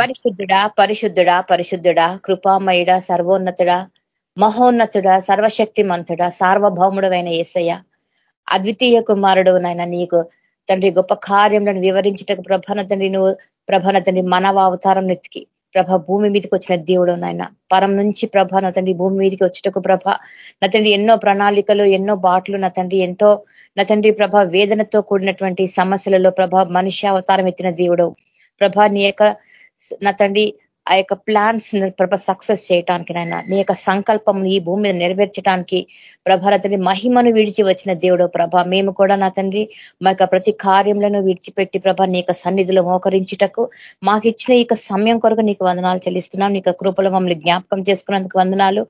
పరిశుద్ధుడా పరిశుద్ధుడా పరిశుద్ధుడా కృపామయుడ సర్వోన్నతుడా మహోన్నతుడా సర్వశక్తి మంతుడా సార్వభౌముడమైన ఏసయ్య. అద్వితీయ కుమారుడు నాయన నీకు తండ్రి గొప్ప కార్యములను వివరించటకు ప్రభన తండ్రి నువ్వు ప్రభన తండ్రి మనవ అవతారం నెత్తికి ప్రభ భూమి మీదకి వచ్చిన దేవుడు నాయన. పరం నుంచి ప్రభ నా తండ్రి భూమి మీదకి వచ్చేటకు ప్రభ నా తండ్రి ఎన్నో ప్రణాళికలు ఎన్నో బాటలు నా తండ్రి ఎంతో నా తండ్రి ప్రభ వేదనతో కూడినటువంటి సమస్యలలో ప్రభ మనిషి అవతారం ఎత్తిన దేవుడు ప్రభ నీ యొక్క నా తండ్రి ఆ యొక్క ప్లాన్స్ ప్రభ సక్సెస్ చేయటానికి నాయన నీ యొక్క సంకల్పం ఈ భూమి మీద నెరవేర్చడానికి ప్రభ తండ్రి మహిమను విడిచి వచ్చిన దేవుడు ప్రభ. మేము కూడా నా తండ్రి మా ప్రతి కార్యంలో విడిచిపెట్టి ప్రభ నీ సన్నిధిలో మోకరించుటకు మాకు ఇచ్చిన ఈ సమయం కొరకు నీకు వందనాలు చెల్లిస్తున్నాం. నీ కృపలో మమ్మల్ని జ్ఞాపకం చేసుకున్నందుకు వందనాలు.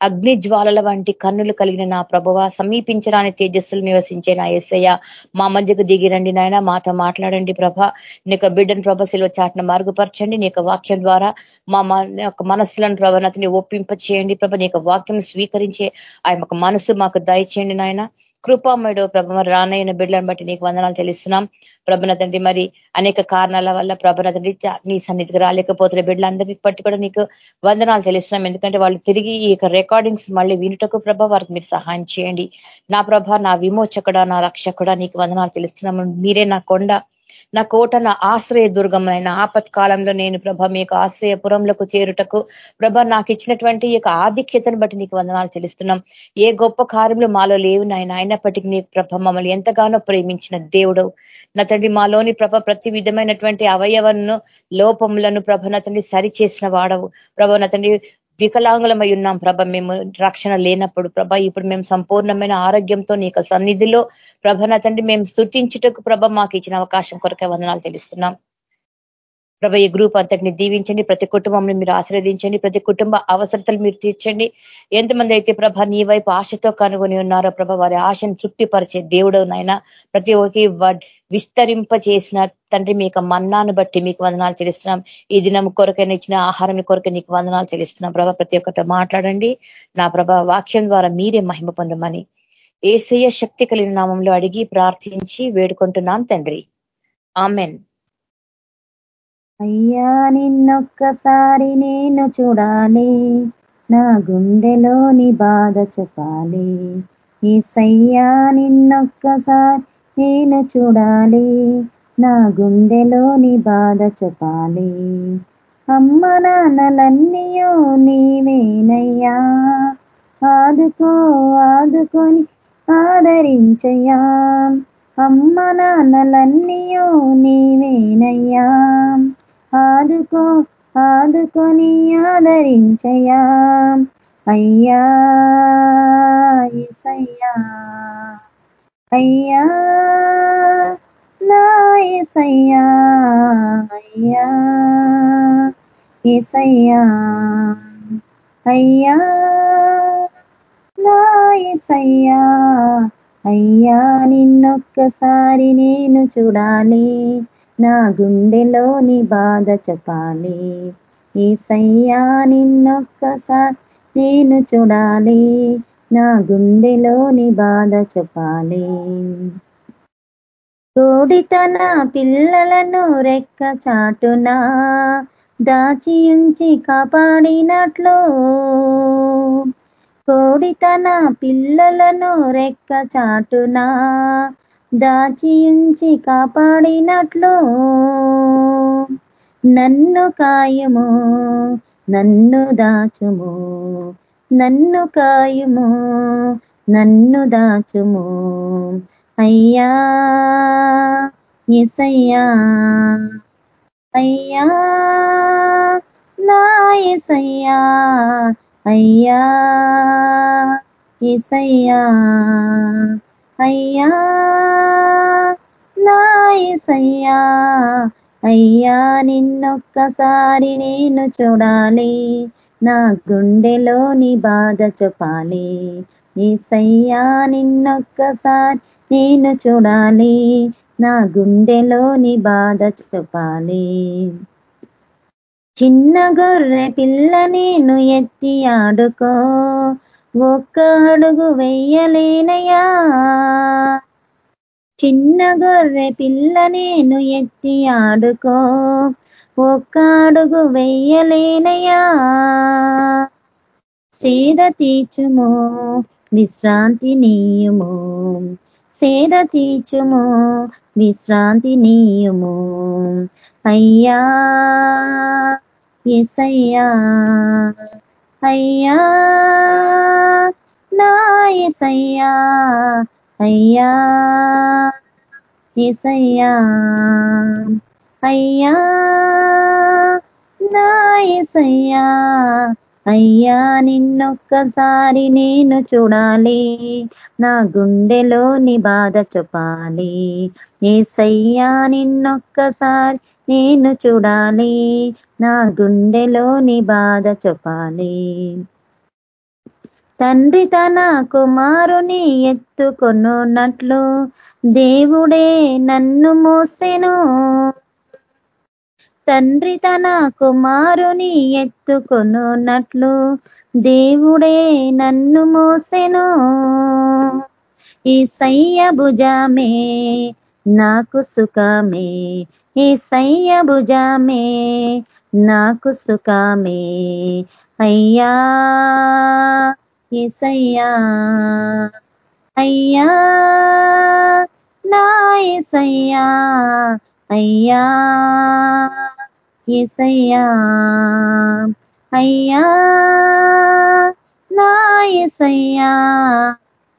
అగ్ని జ్వాలల వంటి కన్నులు కలిగిన నా ప్రభువ సమీపించరాని తేజస్సులు నివసించే నా ఎస్సయ్య మా మధ్యకు దిగిరండి నాయన మాతో మాట్లాడండి ప్రభ. నీకు బిడ్డను ప్రభ శిల్వ చాటున మార్గపరచండి. నీ వాక్యం ద్వారా మా యొక్క మనస్సులను ప్రభనతని ఒప్పింప చేయండి ప్రభ నీ వాక్యం స్వీకరించే ఆ మనసు మాకు దయచేయండి నాయన. కృపామయుడు ప్రభ మరి రానయ్యన బిడ్డలను బట్టి నీకు వందనాలు తెలుస్తున్నాం ప్రభన తండ్రి మరి అనేక కారణాల వల్ల ప్రభన తండ్రి నీ సన్నిధికి రాలేకపోతున్న బిడ్డలందరినీ బట్టి కూడా నీకు వందనాలు తెలుస్తున్నాం ఎందుకంటే వాళ్ళు తిరిగి ఈ రికార్డింగ్స్ మళ్ళీ వినుటకు ప్రభ వారికి మీరు సహాయం చేయండి. నా ప్రభ నా విమోచకుడ నా రక్షకుడ నీకు వందనాలు తెలుస్తున్నాము మీరే నా కొండ నా కోట నా ఆశ్రయ దుర్గమైన ఆపత్ కాలంలో నేను ప్రభ మీ యొక్క ఆశ్రయపురంలోకి చేరుటకు ప్రభ నాకు ఇచ్చినటువంటి యొక్క ఆధిక్యతను బట్టి నీకు వందనాలు తెలుస్తున్నాం ఏ గొప్ప కార్యములు మాలో లేవు నాయన. అయినప్పటికీ నీకు ప్రభ మమ్మల్ని ఎంతగానో ప్రేమించిన దేవుడు. నా తండ్రి మాలోని ప్రభ ప్రతి విధమైనటువంటి అవయవను లోపములను ప్రభ నా తండ్రి సరి చేసిన వాడవు. ప్రభ నా తండ్రి వికలాంగులమై ఉన్నాం ప్రభ. మేము రక్షణ లేనప్పుడు ప్రభ ఇప్పుడు మేము సంపూర్ణమైన ఆరోగ్యంతో నీ సన్నిధిలో ప్రభ నా తండ్రి మేము స్థుతించుటకు ప్రభ మాకు ఇచ్చిన అవకాశం కొరకే వందనాలు తెలుస్తున్నాం ప్రభ ఈ గ్రూప్ అంతటిని దీవించండి. ప్రతి కుటుంబంని మీరు ఆశ్రవదించండి. ప్రతి కుటుంబ అవసరతలు మీరు తీర్చండి. ఎంతమంది అయితే ప్రభ నీ వైపు ఆశతో కనుగొని ఉన్నారో ప్రభ వారి ఆశను తృప్తిపరిచే దేవుడు నాయన. ప్రతి ఒక్కరి విస్తరింప చేసిన తండ్రి మీ మన్నాను బట్టి మీకు వందనాలు చెల్లిస్తున్నాం. ఈ దినం కొరకైనా ఇచ్చిన ఆహారం కొరకే నీకు వందనాలు చెల్లిస్తున్నాం. ప్రభ ప్రతి ఒక్కరితో మాట్లాడండి. నా ప్రభ వాక్యం ద్వారా మీరే మహిమ పొందమని ఏసయ్య శక్తి కలిగిన నామంలో అడిగి ప్రార్థించి వేడుకుంటున్నాం తండ్రి. ఆమెన్. అయ్యా నిన్నొక్కసారి నేను చూడాలి. నా గుండెలోని బాధ చెప్పాలి. ఈ సయ్యా నిన్నొక్కసారి నేను చూడాలి. నా గుండెలోని బాధ చెప్పాలి. అమ్మ నాన్నలన్నీయో నీవేనయ్యా. ఆదుకో ఆదుకొని ఆదరించయ్యా. అమ్మ నాన్నలన్నీయో నీవేనయ్యా. ఆదుకో ఆదుకొని ఆదరించయా అయ్యా ఇసయ్యా అయ్యా నా ఇసయ్యా అయ్యా ఇసయ్యా అయ్యా నా ఇసయ్యా అయ్యా నిన్నొక్కసారి నేను చూడాలి. నా గుండెలోని బాధ చెప్పాలి. సయ్యా నిన్నొక్కసారి నేను చూడాలి. నా గుండెలోని బాధ చెప్పాలి. కోడితన పిల్లలను రెక్క చాటునా దాచి ఉంచి కాపాడినట్లు. కోడితన పిల్లలను రెక్క చాటునా దాచియుంచి ఉంచి కాపాడినట్లు. నన్ను కాయము నన్ను దాచుము నన్ను కాయము నన్ను దాచుము. అయ్యా ఎసయ్యా అయ్యా నా ఎసయ్యా అయ్యా ఎసయ్యా అయ్యా నాయసయ్యా అయ్యా నిన్నొక్కసారి నేను చూడాలి. నా గుండెలోని బాధ చెప్పాలి ఏసయ్యా నిన్నొక్కసారి నేను చూడాలి. నా గుండెలోని బాధ చెప్పాలి చిన్న గొర్రె పిల్ల నేను ఎత్తి ఆడుకో. ఒక్క అడుగు వెయ్యలేనయా చిన్న గొర్రె పిల్ల నేను ఎత్తి ఆడుకో. ఒక్క అడుగు వెయ్యలేనయా సేద తీర్చుము విశ్రాంతి నీయుము. సేద తీర్చుము విశ్రాంతి నీయుము. అయ్యా ఎసయ్యా అయ్యా నా ఎసయ్యా అయ్యా ఎసయ్యా అయ్యా నా ఎసయ్యా అయ్యా నిన్నొక్కసారి నేను చూడాలి. నా గుండెలోని బాధ చెప్పాలి. ఏసయ్యా నిన్నొక్కసారి నేను చూడాలి. నా గుండెలోని బాధ చెప్పాలి. తండ్రి తన కుమారుని ఎత్తుకొనున్నట్లు దేవుడే నన్ను మోసెను. తండ్రి తన కుమారుని ఎత్తుకొనున్నట్లు దేవుడే నన్ను మోసెను. ఈ సయ్య భుజమే నాకు సుఖమే. ఈ సయ్య భుజమే నాకు సుఖమే. అయ్యా ఎసయ్యా అయ్యా నా ఎసయ్యా అయ్యా. ఎసయ్యా అయ్యా నా ఎసయ్యా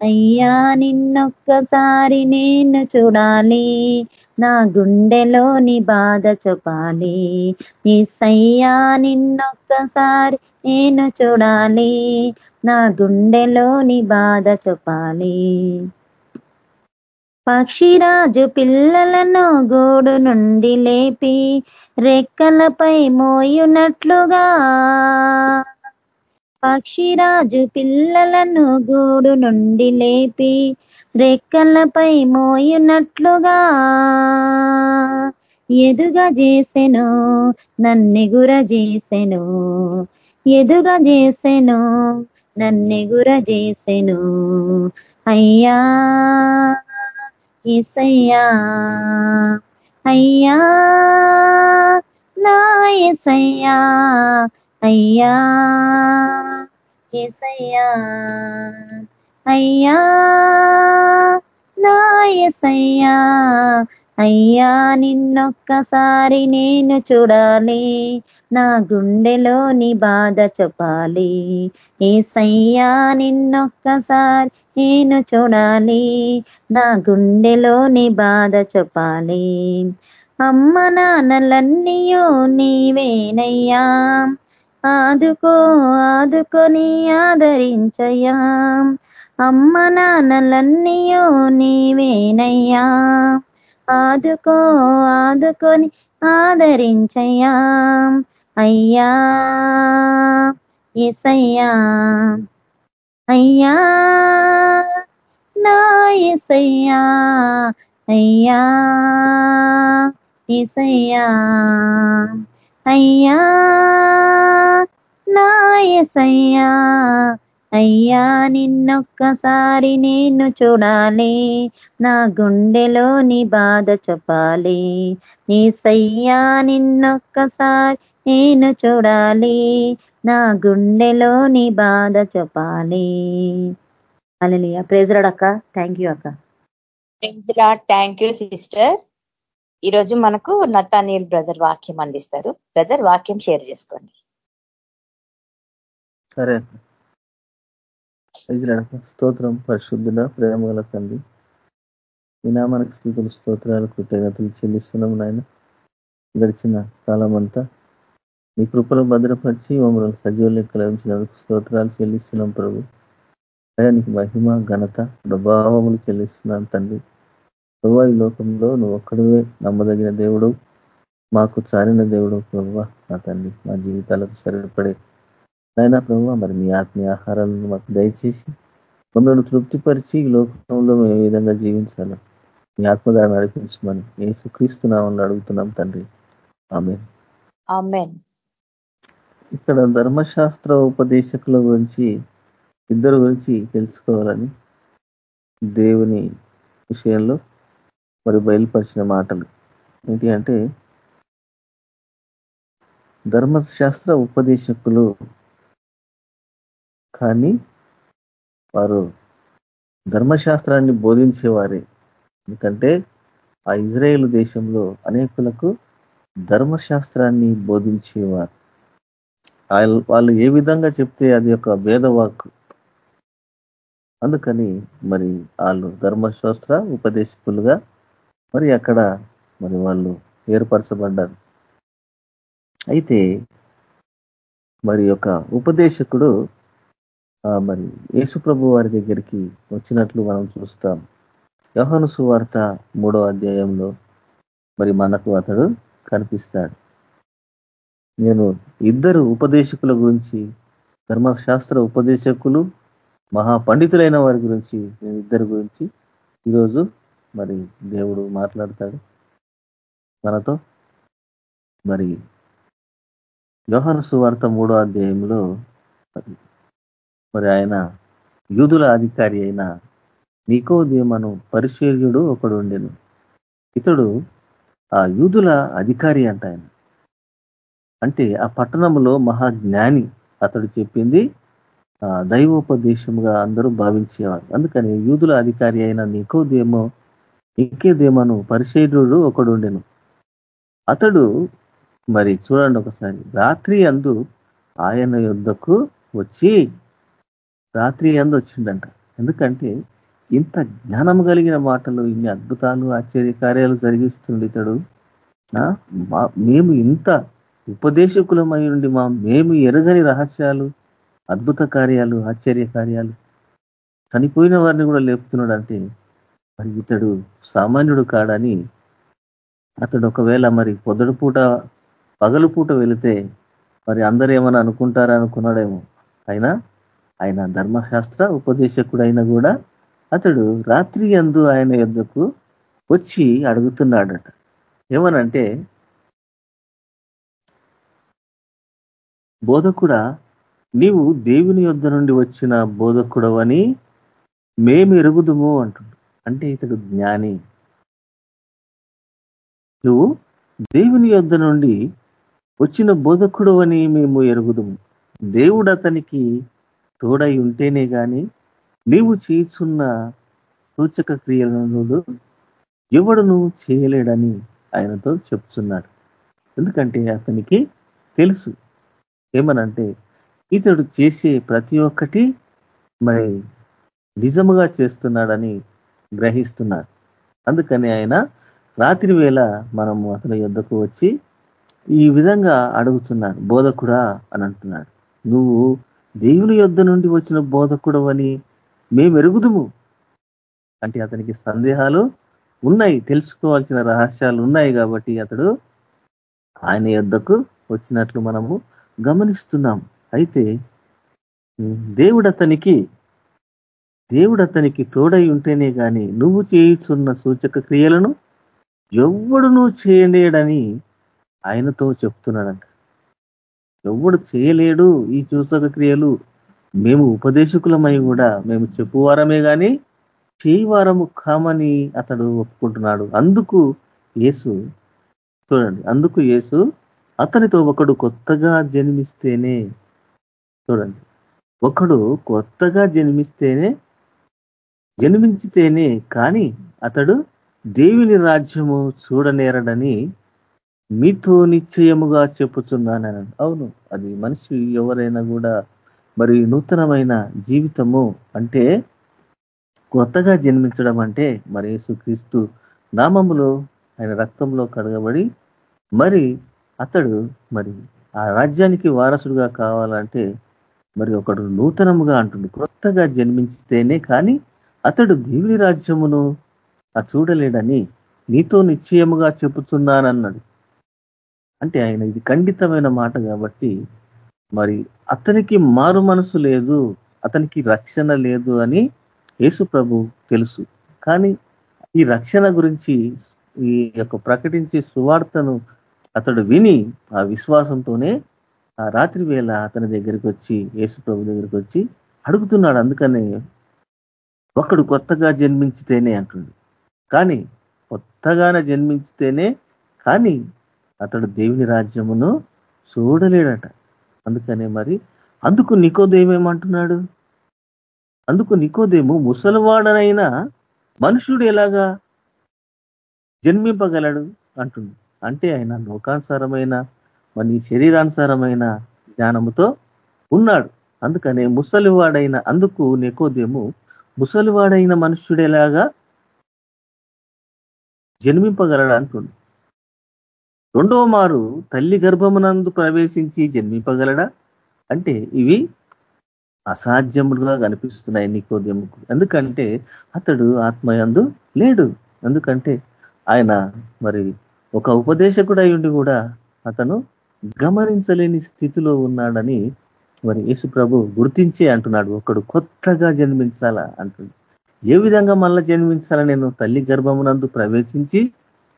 అయ్యా నిన్నొక్కసారి నేను చూడాలి. నా గుండెలోని బాధ చెప్పాలి ఈసయ్యా నిన్నొక్కసారి నేను చూడాలి. నా గుండెలోని బాధ చెప్పాలి పక్షిరాజు పిల్లలను గూడు నుండి లేపి రెక్కలపై మోయునట్లుగా. పక్షిరాజు పిల్లలను గూడు నుండి లేపి రెక్కలపై మోయునట్లుగా. ఎదుగా చేసెను నన్నెగుర చేసెను. ఎదుగా చేసెను నన్నెగుర చేసెను. అయ్యా! ఎసయ్యా అయ్యా నా ఎసయ్యా అయ్యా ఎసయ్యా అయ్యా నాయసయ్యా. అయ్యా నిన్నొక్కసారి నేను చూడాలి. నా గుండెలోని బాధ చెప్పాలి. ఏసయ్యా నిన్నొక్కసారి నేను చూడాలి. నా గుండెలోని బాధ చెప్పాలి. అమ్మ నాన్నలన్నీయో నీవేనయ్యా. ఆదుకో ఆదుకొని ఆదరించయ్యా. అమ్మ నాన్నలన్నీయో నీవేనయ్యా. ఆదుకో ఆదుకొని ఆదరించయ్యా. అయ్యా ఎసయ్యా అయ్యా నా ఎసయ్యా అయ్యా ఎసయ్యా అయ్యా నా ఎసయ్యా అయ్యా నిన్నొక్కసారి నేను చూడాలి. నా గుండెలోని బాధ చెప్పాలి. సయ్యా నిన్నొక్కసారి నేను చూడాలి. నా గుండెలోని బాధ చెప్పాలి. అలలియ ప్రేజరాడ్ అక్క. థ్యాంక్ యూ అక్క. ప్రేజరాడ్ థ్యాంక్ యూ సిస్టర్. ఈరోజు మనకు నతానీల్ బ్రదర్ వాక్యం అందిస్తారు. బ్రదర్ వాక్యం షేర్ చేసుకోండి. సరే స్తోత్రం పరిశుద్ధుల ప్రేమగల తండ్రి. వినామానికి స్థితులు స్తోత్రాలు కృతజ్ఞతలు చెల్లిస్తున్నాం నాయన. గడిచిన కాలం అంతా మీ కృపలో భద్రపరిచి మమ్మల్ని సజీవ లెక్కలు ఉంచినందుకు స్తోత్రాలు చెల్లిస్తున్నాం ప్రభు. అయానికి మహిమ ఘనత ప్రభావములు చెల్లిస్తున్నాం తండ్రి. ప్రభు ఈ లోకంలో నువ్వు ఒక్కడవే నమ్మదగిన దేవుడు మాకు చారిన దేవుడు ప్రభు నా తండ్రి మా జీవితాలకు సరిపడే అయినా ప్రభు మరి మీ ఆత్మీయ ఆహారాలను మాకు దయచేసి మమ్మల్ని తృప్తిపరిచి ఈ లోకంలో మేము ఏ విధంగా జీవించాలి మీ ఆత్మధార నడిపించమని ఏ సుక్రీస్తున్నామని అడుగుతున్నాం తండ్రి. ఆమె ఇక్కడ ధర్మశాస్త్ర ఉపదేశకుల గురించి ఇద్దరు గురించి తెలుసుకోవాలని దేవుని విషయంలో మరి బయలుపరిచిన మాటలు ఏంటి అంటే ధర్మశాస్త్ర ఉపదేశకులు కానీ వారు ధర్మశాస్త్రాన్ని బోధించేవారే. ఎందుకంటే ఆ ఇజ్రాయేల్ దేశంలో అనేకులకు ధర్మశాస్త్రాన్ని బోధించేవారు. వాళ్ళు ఏ విధంగా చెప్తే అది ఒక భేదవాక్ అందుకని మరి వాళ్ళు ధర్మశాస్త్ర ఉపదేశకులుగా మరి అక్కడ మరి వాళ్ళు ఏర్పరచబడ్డారు. అయితే మరి యొక్క ఉపదేశకుడు మరి యేసుప్రభు వారి దగ్గరికి వచ్చినట్లు మనం చూస్తాం. యోహను సువార్త మూడో అధ్యాయంలో మరి మనకు అతడు కనిపిస్తాడు. నేను ఇద్దరు ఉపదేశకుల గురించి ధర్మశాస్త్ర ఉపదేశకులు మహా పండితులైన వారి గురించి నేను ఇద్దరి గురించి ఈరోజు మరి దేవుడు మాట్లాడతాడు. మనతో మరి యోహను సువార్త మూడో అధ్యాయంలో మరి ఆయన యూదుల అధికారి అయిన నికోదేమను పరిశీర్యుడు ఒకడు ఉండేను. ఇతడు ఆ యూదుల అధికారి అంట ఆయన. అంటే ఆ పట్టణంలో మహాజ్ఞాని అతడు చెప్పింది దైవోపదేశముగా అందరూ భావించేవారు. అందుకని యూదుల అధికారి అయిన నికోదేమో నికేదేమను పరిశీర్యుడు ఒకడు ఉండెను. అతడు మరి చూడండి ఒకసారి రాత్రి అందు ఆయన యుద్ధకు వచ్చి రాత్రి అందు వచ్చిండంట ఎందుకంటే ఇంత జ్ఞానం కలిగిన మాటలు ఇన్ని అద్భుతాలు ఆశ్చర్య కార్యాలు జరిగిస్తుండే ఇతడు. మేము ఇంత ఉపదేశకులమై ఉండి మా మేము ఎరగని రహస్యాలు అద్భుత కార్యాలు ఆశ్చర్య కార్యాలు చనిపోయిన వారిని కూడా లేపుతున్నాడు అంటే మరి ఇతడు సామాన్యుడు కాడని అతడు ఒకవేళ మరి పొద్దుడు పూట పగలు పూట వెళితే మరి అందరూ ఏమైనా అనుకుంటారా అనుకున్నాడేమో. అయినా ఆయన ధర్మశాస్త్ర ఉపదేశకుడైనా కూడా అతడు రాత్రి అందు ఆయన యుద్ధకు వచ్చి అడుగుతున్నాడట. ఏమనంటే బోధకుడా నీవు దేవుని యొద్ధ నుండి వచ్చిన బోధకుడవని మేము ఎరుగుదుము అంటుడు. అంటే ఇతడు జ్ఞాని. నువ్వు దేవుని యొద్ధ నుండి వచ్చిన బోధకుడు అని మేము ఎరుగుదుము. దేవుడు అతనికి తోడై ఉంటేనే కానీ నీవు చేస్తున్న సూచక క్రియలను ఎవడును చేయలేడని ఆయనతో చెప్తున్నాడు. ఎందుకంటే అతనికి తెలుసు. ఏమనంటే ఇతడు చేసే ప్రతి ఒక్కటి మరి నిజముగా చేస్తున్నాడని గ్రహిస్తున్నాడు. అందుకని ఆయన రాత్రి వేళ మనము అతని యుద్ధకు వచ్చి ఈ విధంగా అడుగుతున్నాడు. బోధకుడా అని అంటున్నాడు. నువ్వు దేవుని యుద్ధ నుండి వచ్చిన బోధకుడు అని మేము ఎరుగుదుము అంటే అతనికి సందేహాలు ఉన్నాయి తెలుసుకోవాల్సిన రహస్యాలు ఉన్నాయి కాబట్టి అతడు ఆయన యుద్ధకు వచ్చినట్లు మనము గమనిస్తున్నాం. అయితే దేవుడు అతనికి దేవుడు అతనికి తోడై ఉంటేనే కానీ నువ్వు చేయుచున్న సూచక క్రియలను ఎవడునూ చేయలేడని ఆయనతో చెప్తున్నాడంట. ఎవడు చేయలేడు ఈ చూసక క్రియలు. మేము ఉపదేశకులమై కూడా మేము చెప్పువారమే కానీ చేయవారము కామని అతడు ఒప్పుకుంటున్నాడు. అందుకు యేసు చూడండి అందుకు యేసు అతనితో ఒకడు కొత్తగా జన్మిస్తేనే చూడండి ఒకడు కొత్తగా జన్మిస్తేనే జన్మించితేనే కానీ అతడు దేవుని రాజ్యము చూడనేరడని మీతో నిశ్చయముగా చెప్పుచున్నానని. అవును అది మనిషి ఎవరైనా కూడా మరి నూతనమైన జీవితము అంటే కొత్తగా జన్మించడం అంటే మరి యేసుక్రీస్తు నామములో ఆయన రక్తంలో కడగబడి మరి అతడు మరి ఆ రాజ్యానికి వారసుడుగా కావాలంటే మరి ఒకడు నూతనముగా అంటుంది కొత్తగా జన్మించితేనే కానీ అతడు దేవుని రాజ్యమును ఆ చూడలేడని నీతో నిశ్చయముగా చెబుతున్నానన్నాడు అంటే ఆయన ఇది ఖండితమైన మాట కాబట్టి మరి అతనికి మారు మనసు లేదు అతనికి రక్షణ లేదు అని యేసు ప్రభు తెలుసు. కానీ ఈ రక్షణ గురించి ఈ యొక్క ప్రకటించే సువార్తను అతడు విని ఆ విశ్వాసంతోనే ఆ రాత్రి వేళ అతని దగ్గరికి వచ్చి యేసు ప్రభు దగ్గరికి వచ్చి అడుగుతున్నాడు. అందుకనే ఒకడు కొత్తగా జన్మించితేనే అంటుంది కానీ కొత్తగానే జన్మించితేనే కానీ అతడు దేవుని రాజ్యమును చూడలేడట. అందుకనే మరి అందుకు నికోదేమేమంటున్నాడు అందుకు నికోదేము ముసలివాడనైనా మనుషుడు ఎలాగా జన్మింపగలడు అంటుంది. అంటే ఆయన లోకానుసారమైన మన శరీరానుసారమైన జ్ఞానముతో ఉన్నాడు. అందుకనే ముసలివాడైన అందుకు నికోదేము ముసలివాడైన మనుష్యుడేలాగా జన్మింపగలడు అంటుంది. రెండవ మారు తల్లి గర్భమునందు ప్రవేశించి జన్మింపగలడా? అంటే ఇవి అసాధ్యములుగా కనిపిస్తున్నాయి నికోదేముకు ఎందుకంటే అతడు ఆత్మయందు లేడు. ఎందుకంటే ఆయన మరి ఒక ఉపదేశకుడు ఉండి కూడా అతను గమనించలేని స్థితిలో ఉన్నాడని మరి యేసు ప్రభు గుర్తించే అంటున్నాడు. ఒకడు కొత్తగా జన్మించాలా అంటుంది ఏ విధంగా మళ్ళా జన్మించాలా? నేను తల్లి గర్భమునందు ప్రవేశించి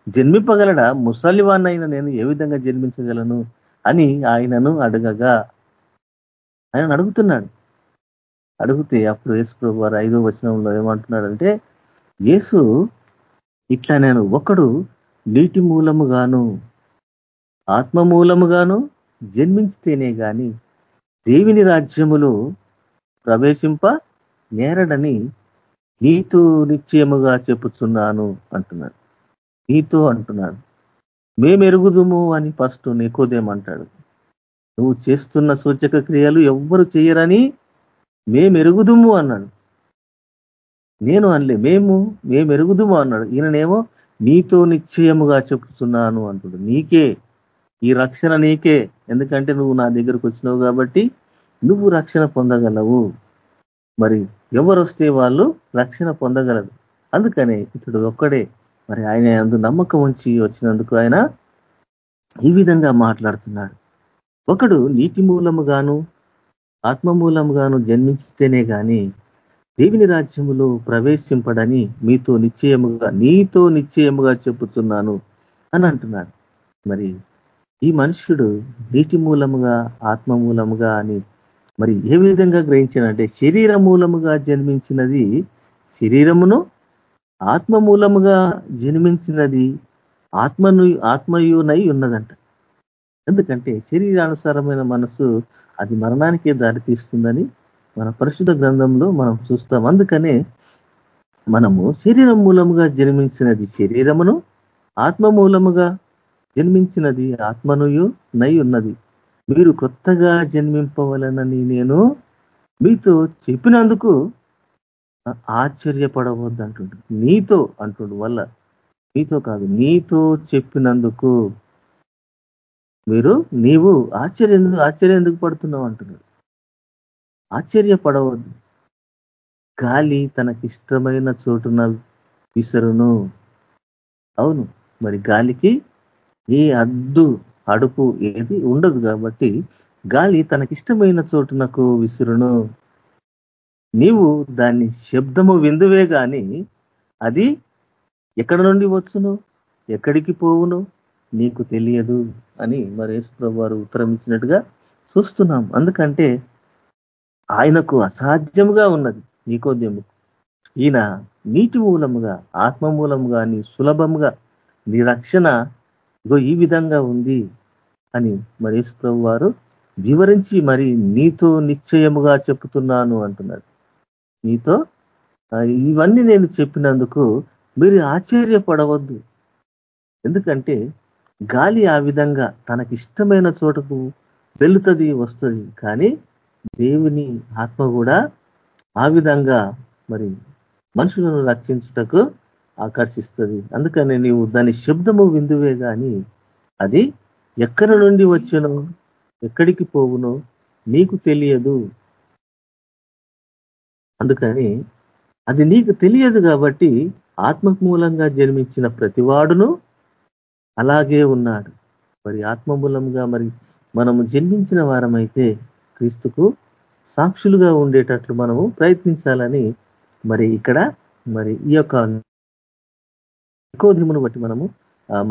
జన్మింపగలడా? ముసలివాన్నైనా నేను ఏ విధంగా జన్మించగలను అని ఆయనను అడగగా ఆయన అడుగుతున్నాడు. అడిగితే అప్పుడు యేసు ప్రభు వారు ఐదో వచనంలో ఏమంటున్నాడంటే యేసు ఇట్లా నేను ఒకడు నీటి మూలముగాను ఆత్మ మూలముగాను జన్మించితేనే గాని దేవిని రాజ్యములో ప్రవేశింప నేరడని నీతో నిశ్చయముగా చెప్పుచున్నాను అంటున్నాడు. నీతో అంటున్నాడు. మేమెరుగుదుము అని ఫస్ట్ నికోదేమంటాడు నువ్వు చేస్తున్న సూచక క్రియలు ఎవ్వరు చేయరని మేమెరుగుదుము అన్నాడు. నేను అనలే మేము మేమెరుగుదుము అన్నాడు. ఈయననేమో నీతో నిశ్చయముగా చెప్తున్నాను అంటుడు. నీకే ఈ రక్షణ నీకే. ఎందుకంటే నువ్వు నా దగ్గరకు వచ్చినావు కాబట్టి నువ్వు రక్షణ పొందగలవు. మరి ఎవరు వస్తే వాళ్ళు రక్షణ పొందగలరు. అందుకనే ఇతడు ఒక్కడే. మరి ఆయన అందు నమ్మకం ఉంచి వచ్చినందుకు ఆయన ఈ విధంగా మాట్లాడుతున్నాడు. ఒకడు నీటి మూలముగాను ఆత్మ మూలముగాను జన్మించితేనే కానీ దేవుని రాజ్యములో ప్రవేశింపడని మీతో నిశ్చయముగా నీతో నిశ్చయముగా చెప్పుతున్నాను అని అంటున్నాడు. మరి ఈ మనుష్యుడు నీటి మూలముగా ఆత్మ మూలముగా అని మరి ఏ విధంగా గ్రహించాడంటే శరీర మూలముగా జన్మించినది శరీరమును ఆత్మ మూలముగా జన్మించినది ఆత్మను ఆత్మయునై ఉన్నదంట. ఎందుకంటే శరీరానుసారమైన మనసు అది మరణానికే దారితీస్తుందని మన పరిశుద్ధ గ్రంథంలో మనం చూస్తాం. అందుకనే మనము శరీరం మూలముగా జన్మించినది శరీరమును ఆత్మ మూలముగా జన్మించినది ఆత్మనుయు నై ఉన్నది. మీరు కొత్తగా జన్మింపవలనని నేను మీతో చెప్పినందుకు ఆశ్చర్యపడవద్దు అంటుండు నీతో అంటుండు వల్ల. నీతో కాదు నీతో చెప్పినందుకు మీరు నీవు ఆశ్చర్య ఎందుకు ఆశ్చర్యం ఎందుకు పడుతున్నావు అంటున్నాడు ఆశ్చర్యపడవద్దు. గాలి తనకిష్టమైన చోటున విసరును. అవును మరి గాలికి ఏ అడ్డు అడుపు ఏది ఉండదు కాబట్టి గాలి తనకిష్టమైన చోటునకు విసురును. నీవు దాన్ని శబ్దము విందువే గాని అది ఎక్కడ నుండి వచ్చును? ఎక్కడికి పోవును? నీకు తెలియదు అని మరి ప్రభు వారు ఉత్తరం ఇచ్చినట్టుగా చూస్తున్నాం. అందుకంటే ఆయనకు అసాధ్యముగా ఉన్నది నీకోద్యము. ఈయన నీటి మూలముగా ఆత్మ మూలముగా నీ సులభముగా నీ రక్షణ ఇగో ఈ విధంగా ఉంది అని మరి ప్రభు వారు వివరించి మరి నీతో నిశ్చయముగా చెప్తున్నాను అంటున్నాడు. నీతో? ఇవన్నీ నేను చెప్పినందుకు మీరు ఆశ్చర్యపడవద్దు. ఎందుకంటే గాలి ఆ విధంగా తనకిష్టమైన చోటకు వెళుతుంది వస్తుంది. కానీ దేవుని ఆత్మ కూడా ఆ విధంగా మరి మనుషులను రక్షించుటకు ఆకర్షిస్తుంది. అందుకని నీవు దాని శబ్దము విందువే కానీ అది ఎక్కడి నుండి వచ్చనో? ఎక్కడికి పోవునో? నీకు తెలియదు. అందుకని అది నీకు తెలియదు కాబట్టి ఆత్మకు మూలంగా జన్మించిన ప్రతివాడును అలాగే ఉన్నాడు. మరి ఆత్మ మూలంగా మరి మనము జన్మించిన వారమైతే క్రీస్తుకు సాక్షులుగా ఉండేటట్లు మనము ప్రయత్నించాలని మరి ఇక్కడ మరి ఈ యొక్క నికోధిమును బట్టి మనము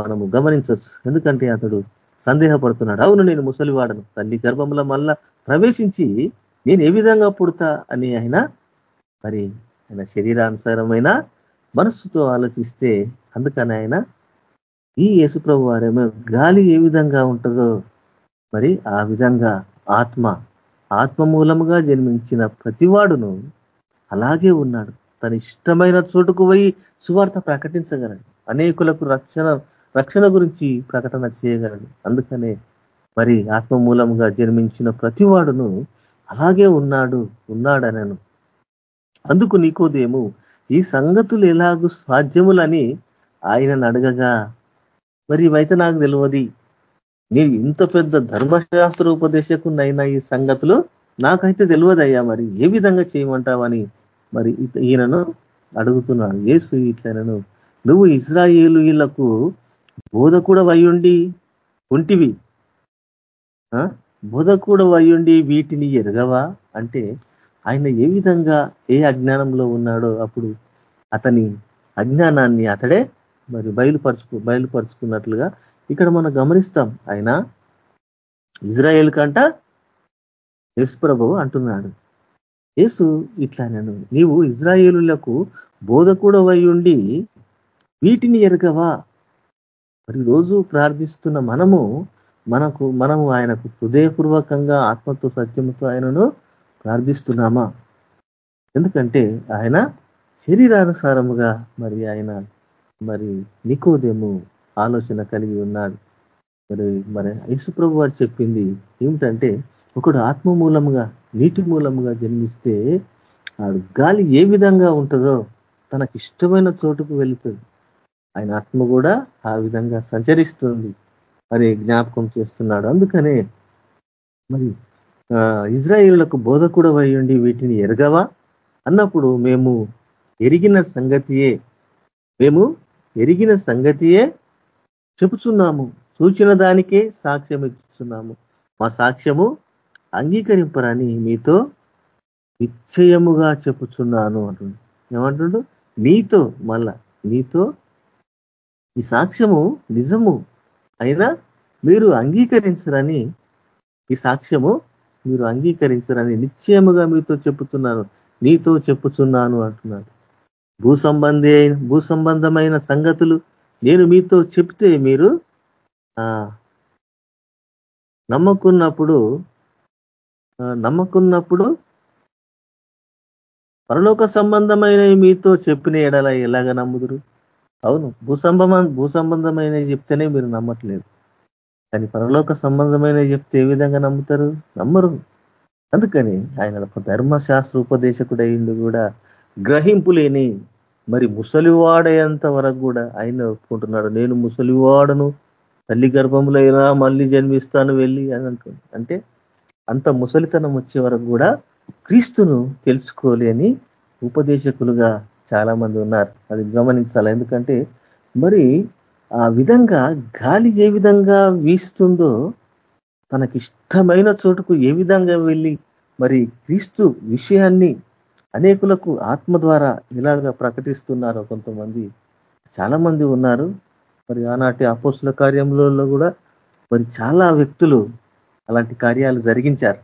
మనము గమనించవచ్చు. ఎందుకంటే అతడు సందేహపడుతున్నాడు. అవును నేను ముసలివాడను. తల్లి గర్భంలో మళ్ళా ప్రవేశించి నేను ఏ విధంగా పుడతా అని ఆయన మరి ఆయన శరీరానుసారమైన మనస్సుతో ఆలోచిస్తే అందుకని ఆయన ఈ యేసుప్రభు వారేమో గాలి ఏ విధంగా ఉంటుందో మరి ఆ విధంగా ఆత్మ ఆత్మ మూలముగా జన్మించిన ప్రతివాడును అలాగే ఉన్నాడు. తన ఇష్టమైన చోటుకు పోయి సువార్త ప్రకటించగలడు. అనేకులకు రక్షణ రక్షణ గురించి ప్రకటన చేయగలడు. అందుకనే మరి ఆత్మ మూలముగా జన్మించిన ప్రతివాడును అలాగే ఉన్నాడు ఉన్నాడనను. అందుకు నీకోదేమో ఈ సంగతులు ఎలాగూ సాధ్యములని ఆయనను అడగగా మరి ఇవైతే నాకు తెలియదు నేను ఇంత పెద్ద ధర్మశాస్త్ర ఉపదేశకున్నైనా ఈ సంగతులు? నాకైతే తెలియదయ్యా మరి. ఏ విధంగా చేయమంటావని మరి ఈయనను అడుగుతున్నాడు. ఏసు ఇట్లనను నువ్వు ఇజ్రాయేలులకు కూడా వయ్యుండి ఉంటివి కూడా వయ్యుండి వీటిని ఎరగవా? అంటే ఆయన ఏ విధంగా ఏ అజ్ఞానంలో ఉన్నాడో అప్పుడు అతని అజ్ఞానాన్ని అతడే మరి బయలుపరుచుకు బయలుపరుచుకున్నట్లుగా ఇక్కడ మనం గమనిస్తాం. ఆయన ఇజ్రాయేల్ కంట యేసు అంటున్నాడు. యేసు ఇట్లా నేను నీవు ఇజ్రాయేలులకు బోధకుడవై ఉండి వీటిని ఎరగవా? మరి రోజు ప్రార్థిస్తున్న మనము మనకు మనము ఆయనకు హృదయపూర్వకంగా ఆత్మతో సత్యముతో ఆయనను ప్రార్థిస్తున్నామా? ఎందుకంటే ఆయన శరీరానుసారముగా మరి ఆయన మరి నికోదేము ఆలోచన కలిగి ఉన్నాడు. మరి మరి యేసుప్రభు వారు చెప్పింది ఏమిటంటే ఒకడు ఆత్మ మూలముగా నీటి మూలముగా జన్మిస్తే ఆడు గాలి ఏ విధంగా ఉంటుందో తనకి ఇష్టమైన చోటుకు వెళుతుంది. ఆయన ఆత్మ కూడా ఆ విధంగా సంచరిస్తుంది. మరి జ్ఞాపకం చేస్తున్నాడు. అందుకనే మరి ఇజ్రాయిలకు బోధకుడు ఉండి వీటిని ఎరగవా? అన్నప్పుడు మేము ఎరిగిన సంగతియే మేము ఎరిగిన సంగతియే చెబుతున్నాము సూచన దానికే సాక్ష్యం ఇస్తున్నాము మా సాక్ష్యము అంగీకరింపరని మీతో నిశ్చయముగా చెప్పుచున్నాను అంటుండు. ఏమంటుండు? నీతో మళ్ళా నీతో ఈ సాక్ష్యము నిజము. అయినా మీరు అంగీకరించరని ఈ సాక్ష్యము మీరు అంగీకరించరని నిశ్చయముగా మీతో చెప్పుతున్నాను నీతో చెప్పుచున్నాను అంటున్నాడు. భూ సంబంధి భూ సంబంధమైన సంగతులు నేను మీతో చెప్తే మీరు నమ్మకున్నప్పుడు నమ్మకున్నప్పుడు పరలోక సంబంధమైన మీతో చెప్పిన ఎడల ఎలాగ నమ్ముదురు? అవును భూ భూసంబంధమైన చెప్తేనే మీరు నమ్మట్లేదు. కానీ పరలోక సంబంధమైన చెప్తే ఏ విధంగా నమ్ముతారు? నమ్మరు. అందుకని ఆయన ఒక ధర్మశాస్త్ర ఉపదేశకుడైండు కూడా గ్రహింపు లేని మరి ముసలివాడేంత వరకు కూడా ఆయన ఒప్పుకుంటున్నాడు. నేను ముసలివాడను తల్లి గర్భంలో అయినా మళ్ళీ జన్మిస్తాను వెళ్ళి అని అంటుంది అంటే అంత ముసలితనం వచ్చే వరకు కూడా క్రీస్తును తెలుసుకోలేని ఉపదేశకులుగా చాలా మంది ఉన్నారు. అది గమనించాలి. ఎందుకంటే మరి ఆ విధంగా గాలి ఏ విధంగా వీస్తుందో తనకిష్టమైన చోటుకు ఏ విధంగా వెళ్ళి మరి క్రీస్తు విషయాన్ని అనేకులకు ఆత్మ ద్వారా ఇలాగా ప్రకటిస్తున్నారు కొంతమంది చాలా మంది ఉన్నారు. మరి ఆనాటి అపోసుల కార్యంలో కూడా మరి చాలా వ్యక్తులు అలాంటి కార్యాలు జరిగించారు.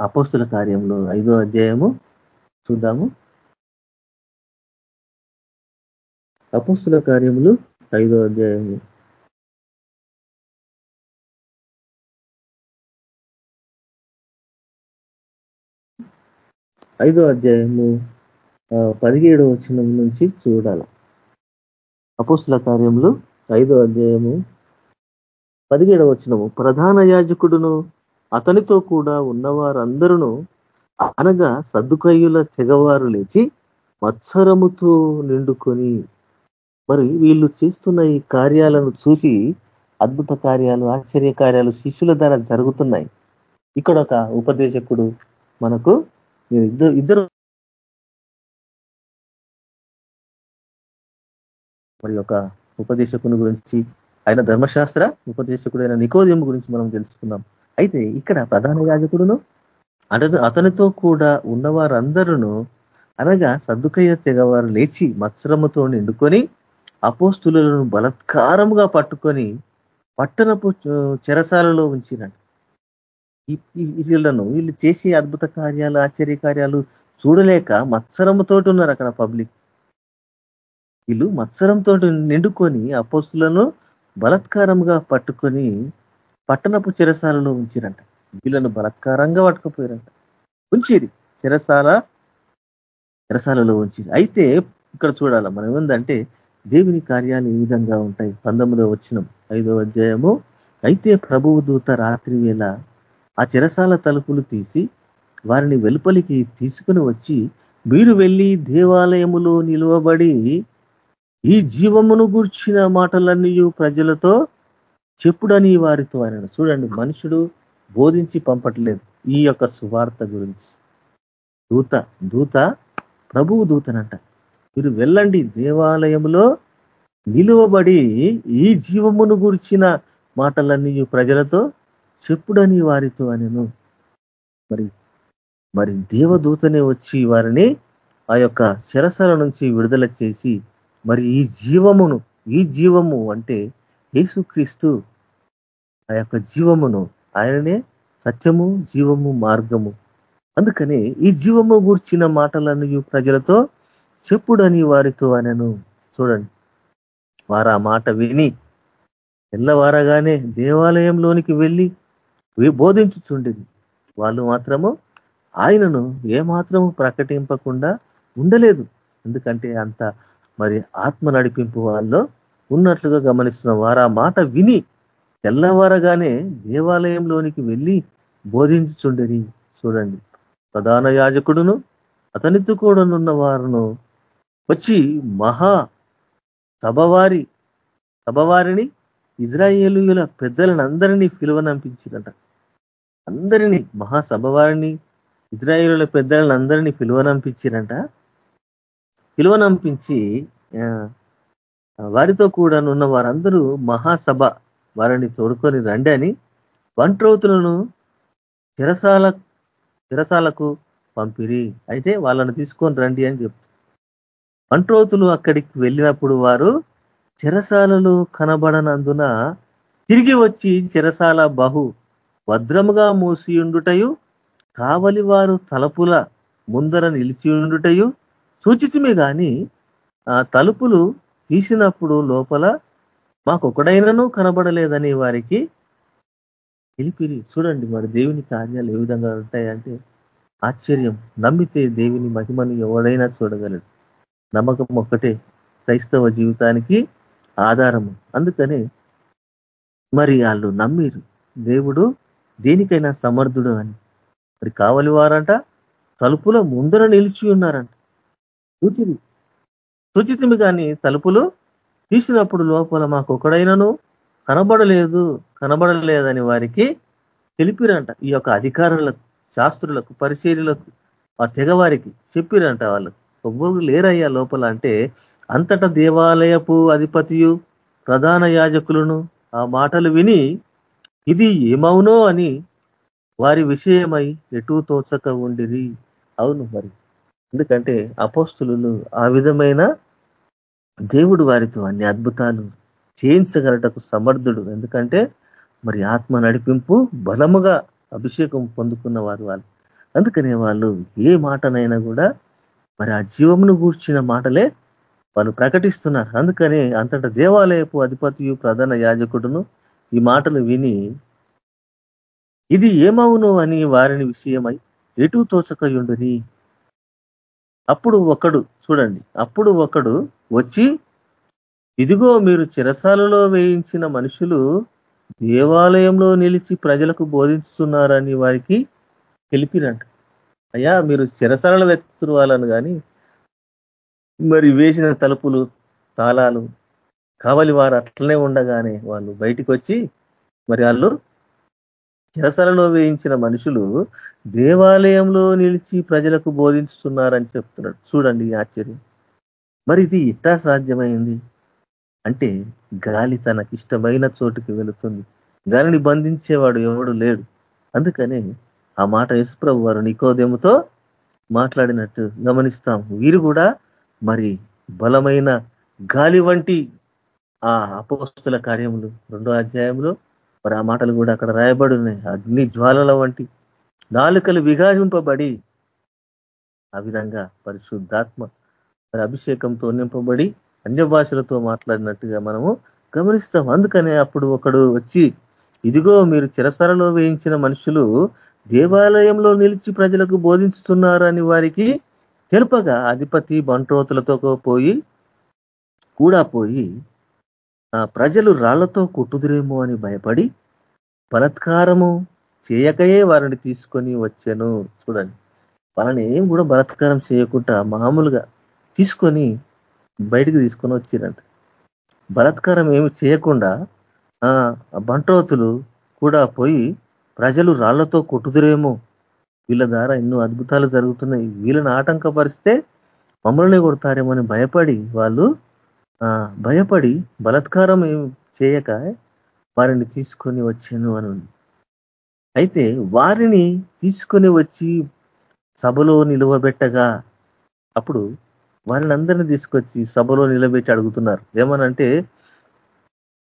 అపోస్తుల కార్యంలో ఐదో అధ్యాయము చూద్దాము. అపోస్తుల కార్యములు ఐదో అధ్యాయము ఐదో అధ్యాయము పదిహేడు వచనం నుంచి చూడాలి. అపుస్తుల కార్యములు ఐదో అధ్యాయము పదిహేడవ వచనము. ప్రధాన యాజకుడును అతనితో కూడా ఉన్నవారందరూ అనగా సర్దుకయ్యుల తెగవారు లేచి మత్సరముతో నిండుకొని మరి వీళ్ళు చేస్తున్న ఈ కార్యాలను చూసి అద్భుత కార్యాలు ఆశ్చర్య కార్యాలు శిష్యుల ద్వారా జరుగుతున్నాయి. ఇక్కడ ఒక ఉపదేశకుడు మనకు ఇద్దరు ఇద్దరు మరి ఒక ఉపదేశకుని గురించి ఆయన ధర్మశాస్త్ర ఉపదేశకుడు అయిన నికోదయం గురించి మనం తెలుసుకున్నాం అయితే ఇక్కడ ప్రధాన యాజకుడును అతను అతనితో కూడా ఉన్నవారందరూ అనగా సర్దుకయ్య తెగవారు లేచి మత్సరముతో నిండుకొని అపోస్తులను బలత్కారముగా పట్టుకొని పట్టణపు చెరసాలలో ఉంచినట్టు వీళ్ళను వీళ్ళు చేసే అద్భుత కార్యాలు ఆశ్చర్య కార్యాలు చూడలేక మత్సరంతో ఉన్నారు అక్కడ పబ్లిక్. వీళ్ళు మత్సరంతో నిండుకొని అపోస్తులను బలత్కారంగా పట్టుకొని పట్టణపు చెరసాలలో ఉంచిరంట. వీళ్ళను బలత్కారంగా పట్టుకుపోయారంట. ఉంచిరి చెరసాల చెరసాలలో ఉంచిరి. అయితే ఇక్కడ చూడాల మనం ఏందంటే దేవుని కార్యాలు ఈ విధంగా ఉంటాయి. పంతొమ్మిదో వచ్చినం ఐదో అధ్యాయము. అయితే ప్రభువు దూత రాత్రి వేళ ఆ చెరసాల తలుపులు తీసి వారిని వెలుపలికి తీసుకుని వచ్చి మీరు వెళ్ళి దేవాలయములో నిలువబడి ఈ జీవమును గూర్చిన మాటలన్నీ ప్రజలతో చెప్పుడని వారితో ఆయన చూడండి మనుషుడు బోధించి పంపట్లేదు ఈ యొక్క సువార్త గురించి. దూత దూత ప్రభువు దూతనంట. మీరు వెళ్ళండి. దేవాలయంలో నిలువబడి ఈ జీవమును గురించిన మాటలన్నీ ప్రజలతో చెప్పుడని వారితో అనను. మరి మరి దేవదూతనే వచ్చి వారిని ఆ యొక్క శిరసల నుంచి విడుదల చేసి మరి ఈ జీవమును ఈ జీవము అంటే యేసుక్రీస్తు ఆ యొక్క జీవమును ఆయననే సత్యము జీవము మార్గము. అందుకని ఈ జీవము గూర్చిన మాటలను ప్రజలతో చెప్పుడని వారితో అనను. చూడండి. వారు ఆ మాట విని తెల్లవారగానే దేవాలయంలోనికి వెళ్ళి బోధించుచుండేది వాళ్ళు మాత్రము ఆయనను ఏమాత్రము ప్రకటింపకుండా ఉండలేదు. ఎందుకంటే అంత మరి ఆత్మ నడిపింపు వాళ్ళలో ఉన్నట్లుగా గమనిస్తున్నాం వారు ఆ మాట విని తెల్లవారగానే దేవాలయంలోనికి వెళ్ళి బోధించుచుండేది చూడండి. ప్రధాన యాజకుడును అతనితో కూడానున్న వారును వచ్చి మహా సభవారి సభవారిని ఇజ్రాయేలుల పెద్దలను అందరినీ పిలువనంపించిందట అందరినీ మహాసభవారిని ఇజ్రాయేలుల పెద్దలను అందరినీ పిలువనంపించిరంట పిలువనంపించి వారితో కూడా ఉన్న వారందరూ మహాసభ వారిని తోడుకొని రండి అని వంట్రౌతులను చిరసాల చిరసాలకు పంపిరి. అయితే వాళ్ళను తీసుకొని రండి అని చెప్తుంది అంట్రోతులు అక్కడికి వెళ్ళినప్పుడు వారు చెరసాలలో కనబడనందున తిరిగి వచ్చి చెరసాల బహు భద్రముగా మూసియుండుటయు కావలి వారు తలుపుల ముందర నిలిచియుండుటయు సూచితమే గాని ఆ తలుపులు తీసినప్పుడు లోపల మాకొకడైనను కనబడలేదని వారికి పిలిపిరి చూడండి మరి దేవుని కార్యాలు ఏ విధంగా ఉంటాయంటే ఆశ్చర్యం. నమ్మితే దేవుని మహిమను ఎవడైనా చూడగలడు. నమ్మకం ఒక్కటే క్రైస్తవ జీవితానికి ఆధారము. అందుకనే మరి వాళ్ళు నమ్మిరు. దేవుడు దేనికైనా సమర్థుడు అని. మరి కావలి వారంట తలుపుల ముందర నిలిచి ఉన్నారంట. సూచిది సూచితమి కానీ తలుపులు తీసినప్పుడు లోపల మాకు ఒకడైనను కనబడలేదు కనబడలేదని వారికి తెలిపిరంట. ఈ యొక్క అధికారులకు శాస్త్రులకు పరిశీలులకు ఆ తెగవారికి చెప్పిరంట వాళ్ళకు ఎవ్వరు లేరయ్యా లోపల అంటే అంతటా దేవాలయపు అధిపతియు ప్రధాన యాజకులను ఆ మాటలు విని ఇది ఏమవునో అని వారి విషయమై ఎటూ తోచక ఉండిరి. అవును మరి. ఎందుకంటే అపోస్తులు ఆ విధమైన దేవుడు వారితో అన్ని అద్భుతాలు చేయించగలటకు సమర్థుడు. ఎందుకంటే మరి ఆత్మ నడిపింపు బలముగా అభిషేకం పొందుకున్న వారు వాళ్ళు. అందుకనే వాళ్ళు ఏ మాటనైనా కూడా మరి ఆ జీవమును కూర్చిన మాటలే వాళ్ళు ప్రకటిస్తున్నారు. అందుకనే అంతటా దేవాలయపు అధిపతియు ప్రధాన యాజకుడును ఈ మాటలు విని ఇది ఏమవును అని వారిని విషయమై ఎటు తోచకయుండుని? అప్పుడు ఒకడు చూడండి అప్పుడు ఒకడు వచ్చి ఇదిగో మీరు చిరసాలలో వేయించిన మనుషులు దేవాలయంలో నిలిచి ప్రజలకు బోధించుతున్నారని వారికి తెలిపిరంట. అయ్యా మీరు చిరసరలు వెతుకుతున్న వాళ్ళను కానీ మరి వేసిన తలుపులు తాళాలు కావలి వారు అట్లనే ఉండగానే వాళ్ళు బయటికి వచ్చి మరి వాళ్ళు చిరసలలో వేయించిన మనుషులు దేవాలయంలో నిలిచి ప్రజలకు బోధించుతున్నారని చెప్తున్నాడు. చూడండి ఆశ్చర్యం. మరి ఇది ఇట్టా సాధ్యమైంది? అంటే గాలి తనకి ఇష్టమైన చోటుకి వెళుతుంది. గాలిని బంధించేవాడు ఎవడు లేడు. అందుకనే ఆ మాట యశుప్రభు వారు నికోదేముతో మాట్లాడినట్టు గమనిస్తాం. వీరు కూడా మరి బలమైన గాలి వంటి ఆ అపోస్తుల కార్యములు రెండో అధ్యాయంలో మరి ఆ మాటలు కూడా అక్కడ రాయబడి ఉన్నాయి. అగ్ని జ్వాలల వంటి నాలుకలు విగాజింపబడి ఆ విధంగా పరిశుద్ధాత్మ మరి అభిషేకంతో నింపబడి అన్య భాషలతో మాట్లాడినట్టుగా మనము గమనిస్తాం. అందుకనే అప్పుడు ఒకడు వచ్చి ఇదిగో మీరు చిరసరలో వేయించిన మనుషులు దేవాలయంలో నిలిచి ప్రజలకు బోధించుతున్నారని వారికి తెలుపగా అధిపతి బంట్రోతులతో పోయి కూడా పోయి ప్రజలు రాళ్ళతో కొట్టుదురేమో అని భయపడి బలత్కారము చేయకయే వారిని తీసుకొని వచ్చాను. చూడండి. వాళ్ళని ఏం కూడా బలత్కారం చేయకుండా మామూలుగా తీసుకొని బయటికి తీసుకొని వచ్చిరంట. బలత్కారం ఏమి చేయకుండా ఆ బంట్రోతులు కూడా పోయి ప్రజలు రాళ్ళతో కొట్టుదురేమో. వీళ్ళ ద్వారా ఎన్నో అద్భుతాలు జరుగుతున్నాయి. వీళ్ళని ఆటంకపరిస్తే మమ్మల్ని కొడతారేమో అని భయపడి వాళ్ళు భయపడి బలత్కారం ఏం చేయక వారిని తీసుకొని వచ్చాను అని ఉంది. అయితే వారిని తీసుకొని వచ్చి సభలో నిలువబెట్టగా అప్పుడు వారిని అందరిని తీసుకొచ్చి సభలో నిలబెట్టి అడుగుతున్నారు. ఏమనంటే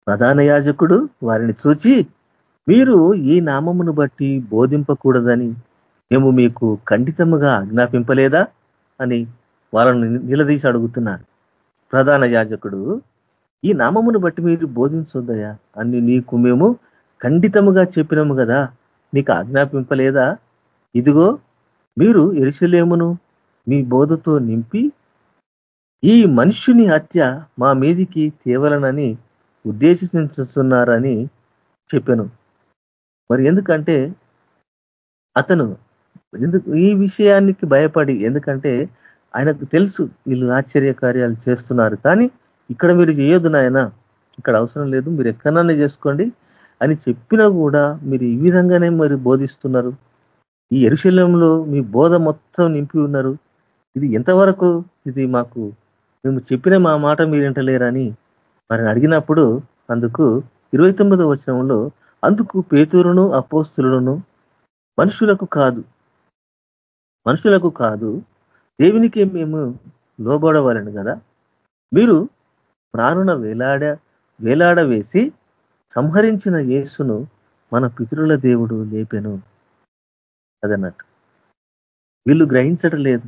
ప్రధాన యాజకుడు వారిని చూచి మీరు ఈ నామమును బట్టి బోధింపకూడదని మేము మీకు ఖండితముగా ఆజ్ఞాపింపలేదా? అని వాళ్ళను నిలదీసి అడుగుతున్నాడు. ప్రధాన యాజకుడు ఈ నామమును బట్టి మీరు బోధించొద్దయా? అని నీకు మేము ఖండితముగా చెప్పినాము కదా నీకు ఆజ్ఞాపింపలేదా? ఇదిగో మీరు ఎరుసలేమును మీ బోధతో నింపి ఈ మనుష్యుని హత్య మా మీదికి తేవలనని ఉద్దేశిస్తున్నారని చెప్పాను. మరి ఎందుకంటే అతను ఎందుకు ఈ విషయానికి భయపడి ఎందుకంటే ఆయనకు తెలుసు వీళ్ళు ఆశ్చర్య కార్యాలు చేస్తున్నారు. కానీ ఇక్కడ మీరు చేయొద్దు నాయన ఇక్కడ అవసరం లేదు మీరు ఎక్కడన్నా చేసుకోండి అని చెప్పినా కూడా మీరు ఈ విధంగానే మరి బోధిస్తున్నారు. ఈ ఎరుశల్యంలో మీ బోధ మొత్తం నింపి ఉన్నారు. ఇది ఎంతవరకు ఇది మాకు మేము చెప్పిన మా మాట మీరు వింటలేరని వారిని అడిగినప్పుడు అందుకు ఇరవై తొమ్మిదో వచనంలో అందుకు పేతురును అపోస్తులను మనుషులకు కాదు మనుషులకు కాదు దేవునికి మేము లోబడవాలని కదా? మీరు ప్రాణున వేలాడ వేలాడవేసి సంహరించిన యేసును మన పితృల దేవుడు లేపెను. అదన్నట్టు. వీళ్ళు గ్రహించటం లేదు.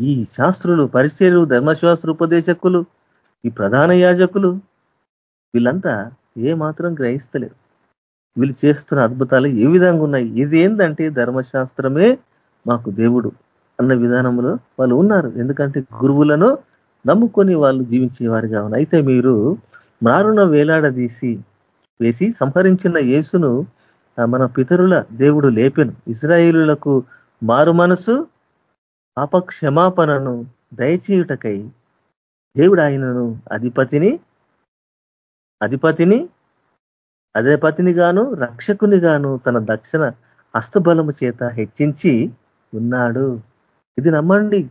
ఈ శాస్త్రులు పరిచయలు ధర్మశాస్త్ర ఉపదేశకులు ఈ ప్రధాన యాజకులు వీళ్ళంతా ఏ మాత్రం గ్రహిస్తలేరు. వీళ్ళు చేస్తున్న అద్భుతాలు ఏ విధంగా ఉన్నాయి? ఇది ఏంటంటే ధర్మశాస్త్రమే మాకు దేవుడు అన్న విధానంలో వాళ్ళు ఉన్నారు. ఎందుకంటే గురువులను నమ్ముకొని వాళ్ళు జీవించేవారుగా ఉన్నారు. అయితే మీరు మారున వేలాడదీసి వేసి సంహరించిన యేసును మన పితరుల దేవుడు లేపెను. ఇజ్రాయిలులకు మారు మనసు అపక్షమాపణను దయచేయుటకై దేవుడు ఆయనను అధిపతిని అధిపతిని అధిపతిని గాను రక్షకుని గాను తన దక్షిణ హస్తబలము చేత హెచ్చించి ఉన్నాడు. ఇది నమ్మండి.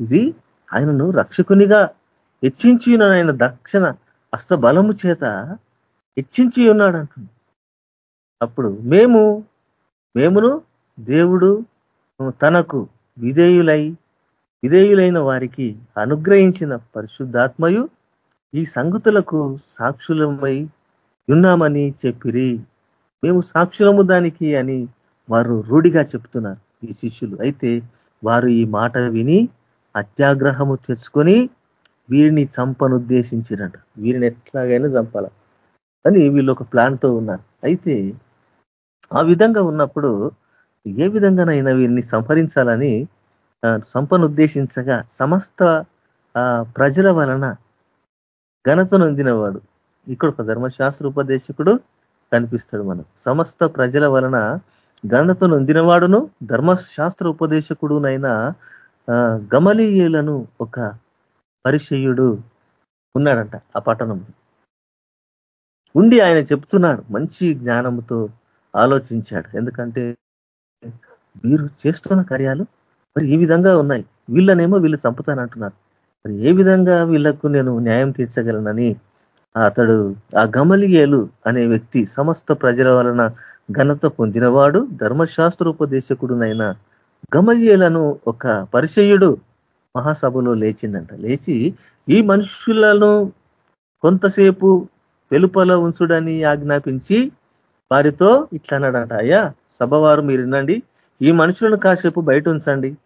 ఇది ఆయనను రక్షకునిగా హెచ్చించి ఆయన దక్షిణ హస్తబలము చేత హెచ్చించి ఉన్నాడు అంటుంది అప్పుడు మేము మేమును దేవుడు తనకు విధేయులై విధేయులైన వారికి అనుగ్రహించిన పరిశుద్ధాత్మయు ఈ సంగతులకు సాక్షులమై ఉన్నామని చెప్పిరి. మేము సాక్షులము దానికి అని వారు రూఢిగా చెప్తున్నారు ఈ శిష్యులు. అయితే వారు ఈ మాట విని అత్యాగ్రహము తెచ్చుకొని వీరిని చంపనుద్దేశించిరంట వీరిని ఎట్లాగైనా చంపాల. అని వీళ్ళు ఒక ప్లాన్తో ఉన్నారు. అయితే ఆ విధంగా ఉన్నప్పుడు ఏ విధంగానైనా వీరిని సంహరించాలని సంపను ఉద్దేశించగా సమస్త ప్రజల వలన ఘనత నొందినవాడు. ఇక్కడ ఒక ధర్మశాస్త్ర ఉపదేశకుడు కనిపిస్తాడు మనం సమస్త ప్రజల వలన ఘనత నొందినవాడును ధర్మశాస్త్ర ఉపదేశకుడునైనా గమలీయులను ఒక పరిచయుడు ఉన్నాడంట ఆ పట్టణంలో. ఉండి ఆయన చెప్తున్నాడు మంచి జ్ఞానంతో ఆలోచించాడు. ఎందుకంటే వీరు చేస్తున్న కార్యాలు మరి ఈ విధంగా ఉన్నాయి. వీళ్ళనేమో వీళ్ళు చంపుతానంటున్నారు. మరి ఏ విధంగా వీళ్ళకు నేను న్యాయం తీర్చగలనని అతడు ఆ గమలియేలు అనే వ్యక్తి సమస్త ప్రజల వలన ఘనత పొందినవాడు ధర్మశాస్త్ర ఉపదేశకుడునైనా గమలియేలను ఒక పరిచయుడు మహాసభలో లేచిందంట. లేచి ఈ మనుషులను కొంతసేపు వెలుపల ఉంచుడని ఆజ్ఞాపించి వారితో ఇట్లా అన్నాడంట అయ్యా సభవారు మీరు వినండి. ఈ మనుషులను కాసేపు బయట ఉంచండి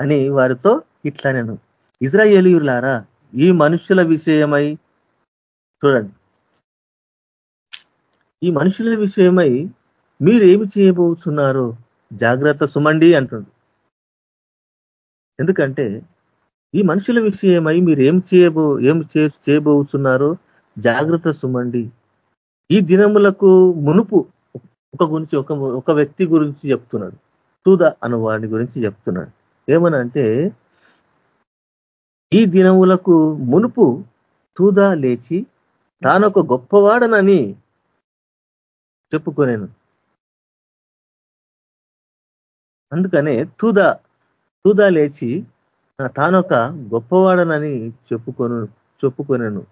అని వారితో ఇట్లా నేను ఇజ్రాయేలీయులారా ఈ మనుషుల విషయమై చూడండి. ఈ మనుషుల విషయమై మీరేమి చేయబోతున్నారో జాగ్రత్త సుమండి అంటుండు. ఎందుకంటే ఈ మనుషుల విషయమై మీరు చేయబో ఏం చేయబోతున్నారో జాగ్రత్త సుమండి. ఈ దినములకు మునుపు ఒక గురించి ఒక ఒక వ్యక్తి గురించి చెప్తున్నాడు. తూద అను వాడి గురించి చెప్తున్నాడు. ఏమనంటే ఈ దినములకు మునుపు తూద లేచి తానొక గొప్పవాడనని చెప్పుకోలేను అందుకనే తూద తూద లేచి తానొక గొప్పవాడనని చెప్పుకొను చెప్పుకొనను.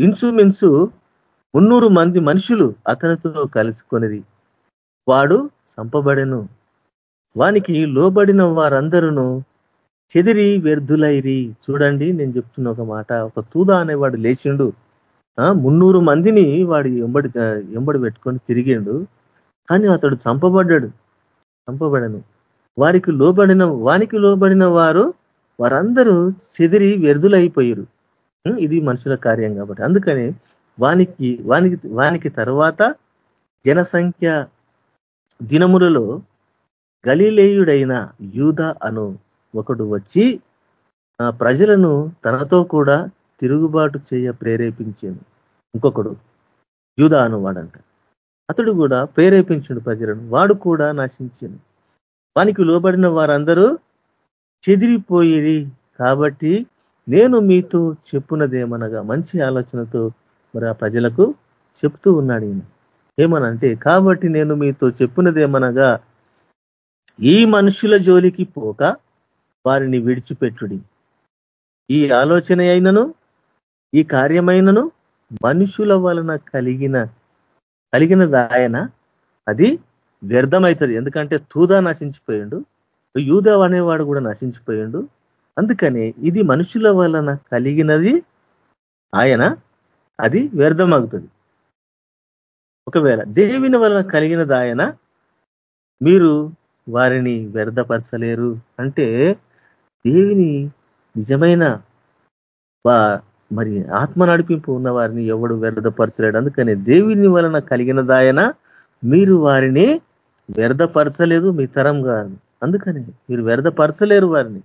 ఇన్సుమిన్సు మున్నూరు మంది మనుషులు అతనితో కలుసుకొనిది వాడు సంపబడెను. వానికి లోబడిన వారందరూ చెదిరి వ్యర్థులైరి. చూడండి నేను చెప్తున్న ఒక మాట. ఒక తూద అనేవాడు లేచిండు. మున్నూరు మందిని వాడు ఎంబడి ఎంబడి పెట్టుకొని తిరిగిండు. కానీ అతడు చంపబడ్డాడు. చంపబడను. వారికి లోబడిన వానికి లోబడిన వారు వారందరూ చెదిరి వ్యర్థులైపోయారు. ఇది మనుషుల కార్యం కాబట్టి. అందుకని వానికి వానికి వానికి తర్వాత జనసంఖ్య దినములలో గలీలేయుడైన యూద అను ఒకడు వచ్చి ప్రజలను తనతో కూడా తిరుగుబాటు చేయ ప్రేరేపించాను. ఇంకొకడు యూద అనువాడంట. అతడు కూడా ప్రేరేపించుడు ప్రజలను. వాడు కూడా నాశించాను. వానికి లోబడిన వారందరూ చెదిరిపోయేది కాబట్టి నేను మీతో చెప్పున్నదేమనగా మంచి ఆలోచనతో మరి ఆ ప్రజలకు చెప్తూ ఉన్నాడు ఈయన. ఏమనంటే కాబట్టి నేను మీతో చెప్పినదేమనగా ఈ మనుషుల జోలికి పోక వారిని విడిచిపెట్టుడి. ఈ ఆలోచన అయినను ఈ కార్యమైనను మనుషుల వలన కలిగిన కలిగిన దాయన అది వ్యర్థమవుతుంది ఎందుకంటే తూదా నశించిపోయిండు యూదా అనేవాడు కూడా నశించిపోయిండు. అందుకనే ఇది మనుషుల వలన కలిగినది ఆయన అది వ్యర్థమవుతుంది ఒకవేళ దేవుని వలన కలిగిన దాయన మీరు వారిని వ్యర్థపరచలేరు అంటే దేవిని నిజమైన మరి ఆత్మ నడిపింపు ఉన్న వారిని ఎవడు వ్యర్థపరచలేడు. అందుకని దేవుని వలన కలిగిన దాయన మీరు వారిని వ్యర్థపరచలేదు మీ తరం కాదు అందుకని మీరు వ్యర్థపరచలేరు వారిని.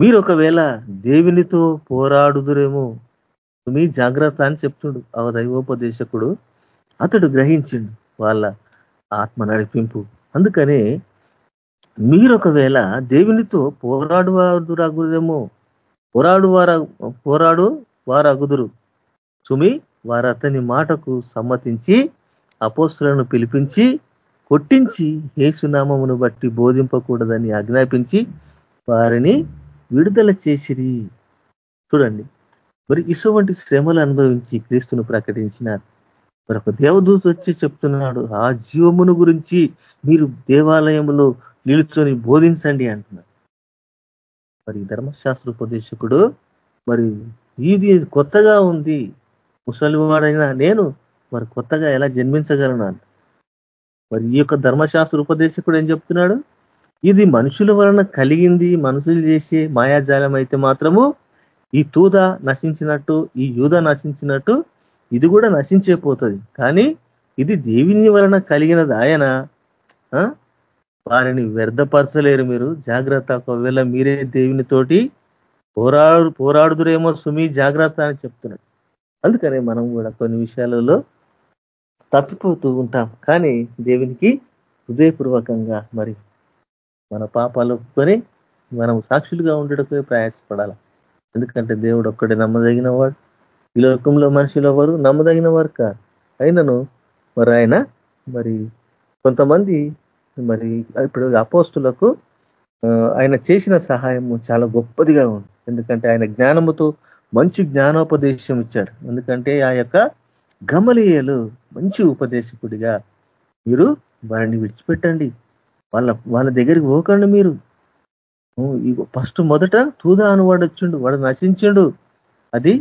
మీరు ఒకవేళ దేవునితో పోరాడుదురేమో మీ జాగ్రత్త అని చెప్తుడు ఆ దైవోపదేశకుడు అతడు గ్రహించిండు వాళ్ళ ఆత్మ నడిపింపు. అందుకనే మీరు ఒకవేళ దేవునితో పోరాడువారురాగుదేమో పోరాడు వార పోరాడు వారగుదురు. సుమి వారు అతని మాటకు సమ్మతించి అపోస్తులను పిలిపించి కొట్టించి హేసునామమును బట్టి బోధింపకూడదని ఆజ్ఞాపించి వారిని విడుదల చేసిరి. చూడండి. మరి ఇటువంటి శ్రమలు అనుభవించి క్రీస్తును ప్రకటించినారు. మరి ఒక దేవదూత వచ్చి చెప్తున్నాడు ఆ జీవమును గురించి మీరు దేవాలయంలో నిలుచొని బోధించండి అంటున్నారు మరి ధర్మశాస్త్ర ఉపదేశకుడు మరి ఇది కొత్తగా ఉంది ముసలివాడైనా నేను మరి కొత్తగా ఎలా జన్మించగలను మరి ఈ యొక్క ధర్మశాస్త్ర ఉపదేశకుడు ఏం చెప్తున్నాడు ఇది మనుషుల వలన కలిగింది మనుషులు చేసే మాయాజాలం అయితే మాత్రము ఈ తూద నశించినట్టు ఈ యూద నశించినట్టు ఇది కూడా నశించేపోతుంది. కానీ ఇది దేవుని వలన కలిగినది ఆయన వారిని వ్యర్థపరచలేరు మీరు. జాగ్రత్త. ఒకవేళ మీరే దేవుని తోటి పోరాడు పోరాడుదురేమో సుమి జాగ్రత్త అని చెప్తున్నాడు. అందుకనే మనం కూడా కొన్ని విషయాలలో తప్పిపోతూ ఉంటాం. కానీ దేవునికి హృదయపూర్వకంగా మరి మన పాపాలు కొని మనం సాక్షులుగా ఉండటమే ప్రయాసపడాలి. ఎందుకంటే దేవుడు ఒక్కడే నమ్మదగిన వాడు ఈ లోకంలో మనుషులు ఎవరు? నమ్మదగిన వారు కాదు. అయినను మరి ఆయన మరి కొంతమంది మరి ఇప్పుడు అపోస్తులకు ఆయన చేసిన సహాయము చాలా గొప్పదిగా ఉంది. ఎందుకంటే ఆయన జ్ఞానముతో మంచి జ్ఞానోపదేశం ఇచ్చాడు. ఎందుకంటే ఆ యొక్క గమలీయలు మంచి ఉపదేశకుడిగా మీరు వారిని విడిచిపెట్టండి. వాళ్ళ వాళ్ళ దగ్గరికి పోకండి మీరు. ఫస్ట్ మొదట తూదా వాడు వచ్చిండు వాడు నశించిండు. అది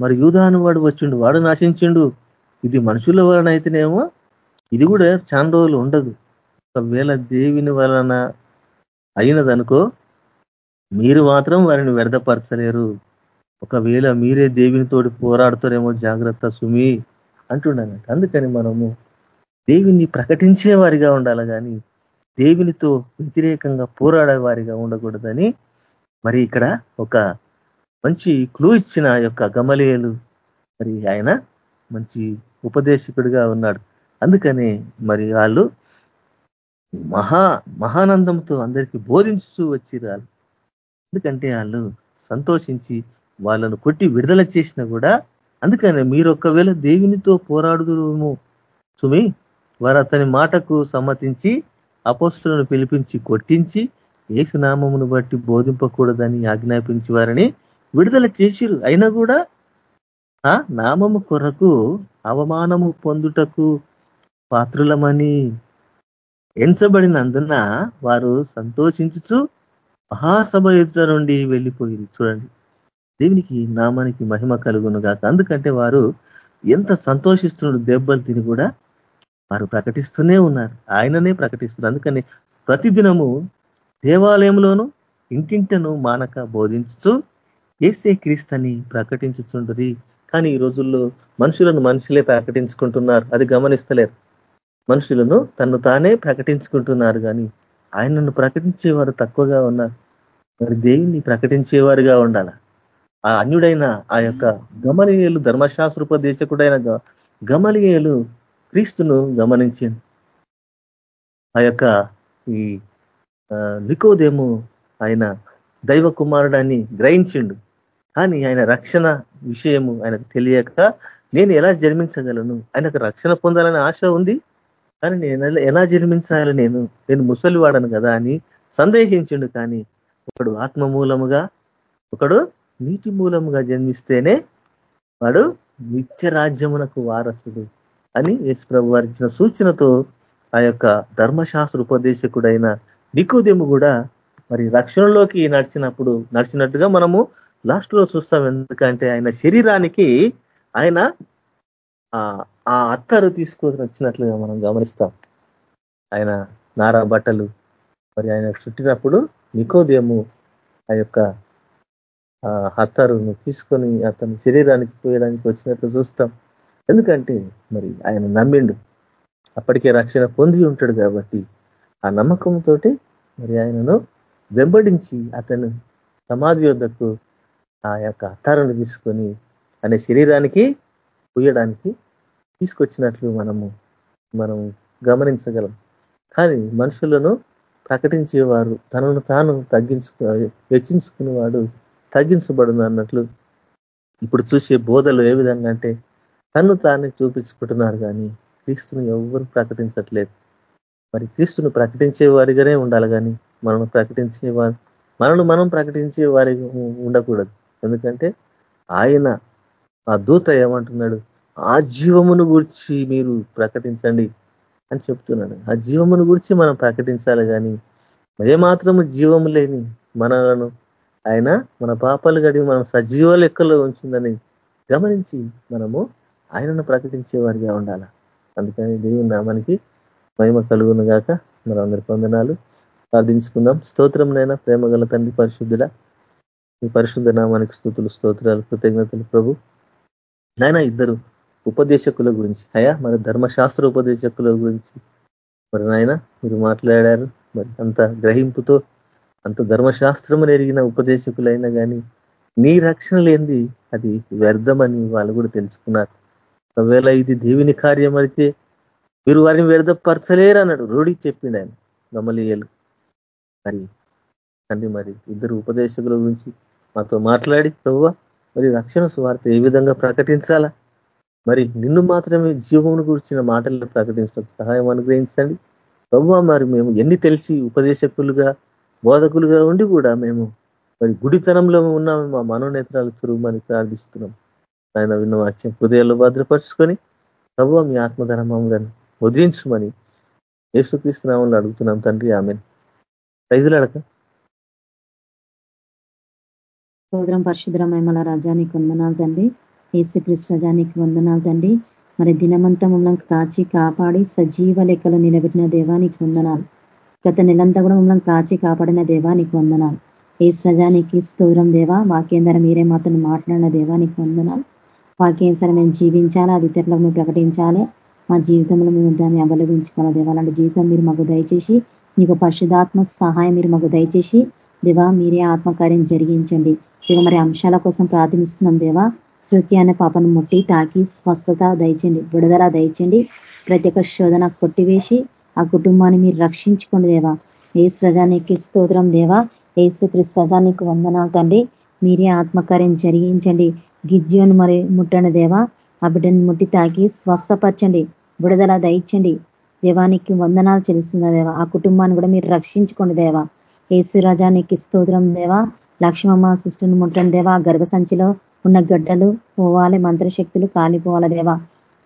మరి యూదా అనువాడు వచ్చిండు వాడు నశించిండు. ఇది మనుషుల వలన అయితేనేమో ఇది కూడా చాలా రోజులు ఉండదు. ఒకవేళ దేవుని వలన అయినదనుకో మీరు మాత్రం వారిని వ్యర్థపరచలేరు. ఒకవేళ మీరే దేవినితోటి పోరాడుతారేమో జాగ్రత్త సుమి అంటున్నాను అందుకని మనము దేవుని ప్రకటించే వారిగా ఉండాలి కానీ దేవునితో వ్యతిరేకంగా పోరాడే వారిగా ఉండకూడదని మరి ఇక్కడ ఒక మంచి క్లూ ఇచ్చిన యొక్క గమలేలు మరి ఆయన మంచి ఉపదేశకుడిగా ఉన్నాడు. అందుకనే మరి వాళ్ళు మహా మహానందంతో అందరికీ బోధించుతూ వచ్చిరాలు ఎందుకంటే వాళ్ళు సంతోషించి వాళ్ళను కొట్టి విడుదల చేసినా కూడా అందుకనే మీరు ఒకవేళ దేవునితో పోరాడుదుము సుమి వారు అతని మాటకు సమ్మతించి అపోస్తులను పిలిపించి కొట్టించి ఏసునామమును బట్టి బోధింపకూడదని ఆజ్ఞాపించి వారిని విడుదల చేసిరు. అయినా కూడా ఆ నామము కొరకు అవమానము పొందుటకు పాత్రులమని ఎంచబడినందున వారు సంతోషించుచు మహాసభ ఎదుట నుండి వెళ్ళిపోయింది చూడండి. దేవునికి నామానికి మహిమ కలుగును గాక అందుకంటే వారు ఎంత సంతోషిస్తున్నాడు దెబ్బలు తిని కూడా వారు ప్రకటిస్తూనే ఉన్నారు. ఆయననే ప్రకటిస్తున్నారు. అందుకని ప్రతిదినము దేవాలయంలోను ఇంటింటను మానక బోధించుతూ ఏసే క్రీస్తని ప్రకటించుచుంటుంది కానీ ఈ రోజుల్లో మనుషులను మనుషులే ప్రకటించుకుంటున్నారు. అది గమనిస్తలేరు. మనుషులను తను తానే ప్రకటించుకుంటున్నారు కానీ ఆయనను ప్రకటించేవారు తక్కువగా ఉన్నారు. మరి దేవుణ్ణి ప్రకటించేవారుగా ఉండాల? ఆ అన్యుడైన ఆ యొక్క గమనీయులు ధర్మశాస్త్రోపదేశకుడైన గమనీయులు క్రీస్తును గమనించింది. ఆ యొక్క ఈ నికోదేము ఆయన దైవ కుమారుడాన్ని గ్రహించిండు. కానీ ఆయన రక్షణ విషయము ఆయనకు తెలియక నేను ఎలా జన్మించగలను? ఆయనకు రక్షణ పొందాలని ఆశ ఉంది. కానీ నేను ఎలా జన్మించాలి నేను? నేను ముసలి వాడను కదా అని సందేహించిండు. కానీ ఒకడు ఆత్మ మూలముగా ఒకడు నీటి మూలముగా జన్మిస్తేనే వాడు నిత్య రాజ్యమునకు వారసుడు. అని యేసుప్రభు వారు ఇచ్చిన సూచనతో ఆ యొక్క ధర్మశాస్త్ర ఉపదేశకుడైన నికోదేము కూడా మరి రక్షణలోకి నడిచినప్పుడు నడిచినట్టుగా మనము లాస్ట్లో చూస్తాం. ఎందుకంటే ఆయన శరీరానికి ఆయన ఆ అత్తరు తీసుకొని వచ్చినట్లుగా మనం గమనిస్తాం. ఆయన నారా బట్టలు మరి ఆయన చుట్టినప్పుడు నికోదేము ఆ యొక్క అత్తరును తీసుకొని అతని శరీరానికి పోయడానికి వచ్చినట్లు చూస్తాం. ఎందుకంటే మరి ఆయన నమ్మిండు. అప్పటికే రక్షణ పొంది ఉంటాడు కాబట్టి ఆ నమ్మకంతో మరి ఆయనను వెంబడించి అతను సమాధి యొద్దకు ఆ యొక్క అత్తారను తీసుకొని అనే శరీరానికి పుయ్యడానికి తీసుకొచ్చినట్లు మనము మనం గమనించగలం. కానీ మనుషులను ప్రకటించేవారు తనను తాను తగ్గించుకు హెచ్చించుకునేవాడు తగ్గించబడును అన్నట్లు ఇప్పుడు చూసే బోధలు ఏ విధంగా అంటే తను తాను చూపించుకుంటున్నారు కానీ క్రీస్తుని ఎవరు ప్రకటించట్లేదు. మరి క్రీస్తును ప్రకటించే వారిగానే ఉండాలి కానీ మనం ప్రకటించే వారు మనను మనం ప్రకటించే వారి ఉండకూడదు. ఎందుకంటే ఆయన ఆ దూత ఏమంటున్నాడు ఆ జీవమును గురించి మీరు ప్రకటించండి అని చెప్తున్నాడు. ఆ జీవమును గురించి మనం ప్రకటించాలి కానీ ఏమాత్రము జీవము లేని మనలను ఆయన మన పాపాలు గడి మనం సజీవ లెక్కలో ఉంచిందని గమనించి మనము ఆయనను ప్రకటించే వారిగా ఉండాల? అందుకని దేవుని నామానికి మహిమ కలుగును గాక మరి అందరి పొందనాలు ప్రార్థించుకుందాం. స్తోత్రంనైనా ప్రేమ గల తండ్రి పరిశుద్ధుల మీ పరిశుద్ధ నామానికి స్థుతులు స్తోత్రాలు కృతజ్ఞతలు ప్రభు. నాయన ఇద్దరు ఉపదేశకుల గురించి అయా మరి ధర్మశాస్త్ర ఉపదేశకుల గురించి. మరి నాయన మీరు మాట్లాడారు. మరి అంత గ్రహింపుతో అంత ధర్మశాస్త్రము నెరిగిన ఉపదేశకులైనా కానీ నీ రక్షణ లేనిది అది వ్యర్థమని వాళ్ళు కూడా తెలుసుకున్నారు. ఒకవేళ ఇది దేవుని కార్యం అయితే మీరు వారిని వ్యర్థపరచలేరు అన్నాడు. రూఢి చెప్పిండు ఆయన గమలీయలు. మరి తండ్రి మరి ఇద్దరు ఉపదేశకుల గురించి మాతో మాట్లాడి ప్రభు మరి రక్షణ స్వార్త ఏ విధంగా ప్రకటించాలా? మరి నిన్ను మాత్రమే జీవమును గురించిన మాటలను ప్రకటించడం సహాయం అనుగ్రహించండి. ప్రభు మరి మేము ఎన్ని తెలిసి ఉపదేశకులుగా బోధకులుగా ఉండి కూడా మేము మరి గుడితనంలో ఉన్న మా మనోనేత్రాలు చురుమని ప్రార్థిస్తున్నాం. ఆయన విన్న వాక్యం హృదయాల్లో భద్రపరుచుకొని ప్రభు మీ ఆత్మధర్మములను వదిలించమని యేసుక్రీస్తునామంలో అడుగుతున్నాం తండ్రి. ఆమె ప్రైజులు అడక సోదరం పరిశుద్రమయమల రాజానికి వందనాలు తండ్రి. ఏసుక్రీస్తు రజానికి వందనాలు తండ్రి. మరి దినమంతా మమ్మల్ని కాచి కాపాడి సజీవ లెక్కలు నిలబెట్టిన దేవానికి వందనాలు. గత నెలంతా కూడా మమ్మల్ని కాచి కాపాడిన దేవానికి వందనాలు. ఏ స్రజానికి స్తోత్రం దేవా. వాక్యంధర మీరే మాత్రం మాట్లాడిన దేవానికి వందనాలు. వాక్యానుసారం మేము జీవించాలి అది ఇతరులకు మేము ప్రకటించాలి. మా జీవితంలో మేము దాన్ని అవలంబించుకోవాలి. దేవా అలాంటి జీవితం మీరు మాకు దయచేసి మీకు పరిశుధాత్మ సహాయం మీరు మాకు దయచేసి దేవా మీరే ఆత్మకార్యం జరిగించండి. దేవ మరి అంశాల కోసం ప్రార్థిస్తున్నాం దేవా. శృతి అనే పాపను ముట్టి తాకి స్వస్థత దయచండి విడుదల దయచండి ప్రతి ఒక్క శోధన కొట్టివేసి ఆ కుటుంబాన్ని మీరు రక్షించుకోండి దేవా. ఏ స్రజానికి స్తోత్రం దేవా. ఏసు క్రిస్తజానికి వందనాలు తండ్రి. మీరే ఆత్మకార్యం జరిగించండి. గిజ్జోను మరి ముట్టండి దేవా. ఆ బిడ్డను ముట్టి తాకి స్వస్థపరచండి. విడుదల దయచండి దేవానికి వందనాలు చెల్లిస్తున్న దేవా. ఆ కుటుంబాన్ని కూడా మీరు రక్షించుకోండి దేవా. ఏసురాజానికి స్తోత్రం దేవా. లక్ష్మమ్మ సిస్టర్ని ముట్టండి దేవా. గర్భసంచిలో ఉన్న గడ్డలు పోవాలి మంత్రశక్తులు కాలిపోవాలి దేవా.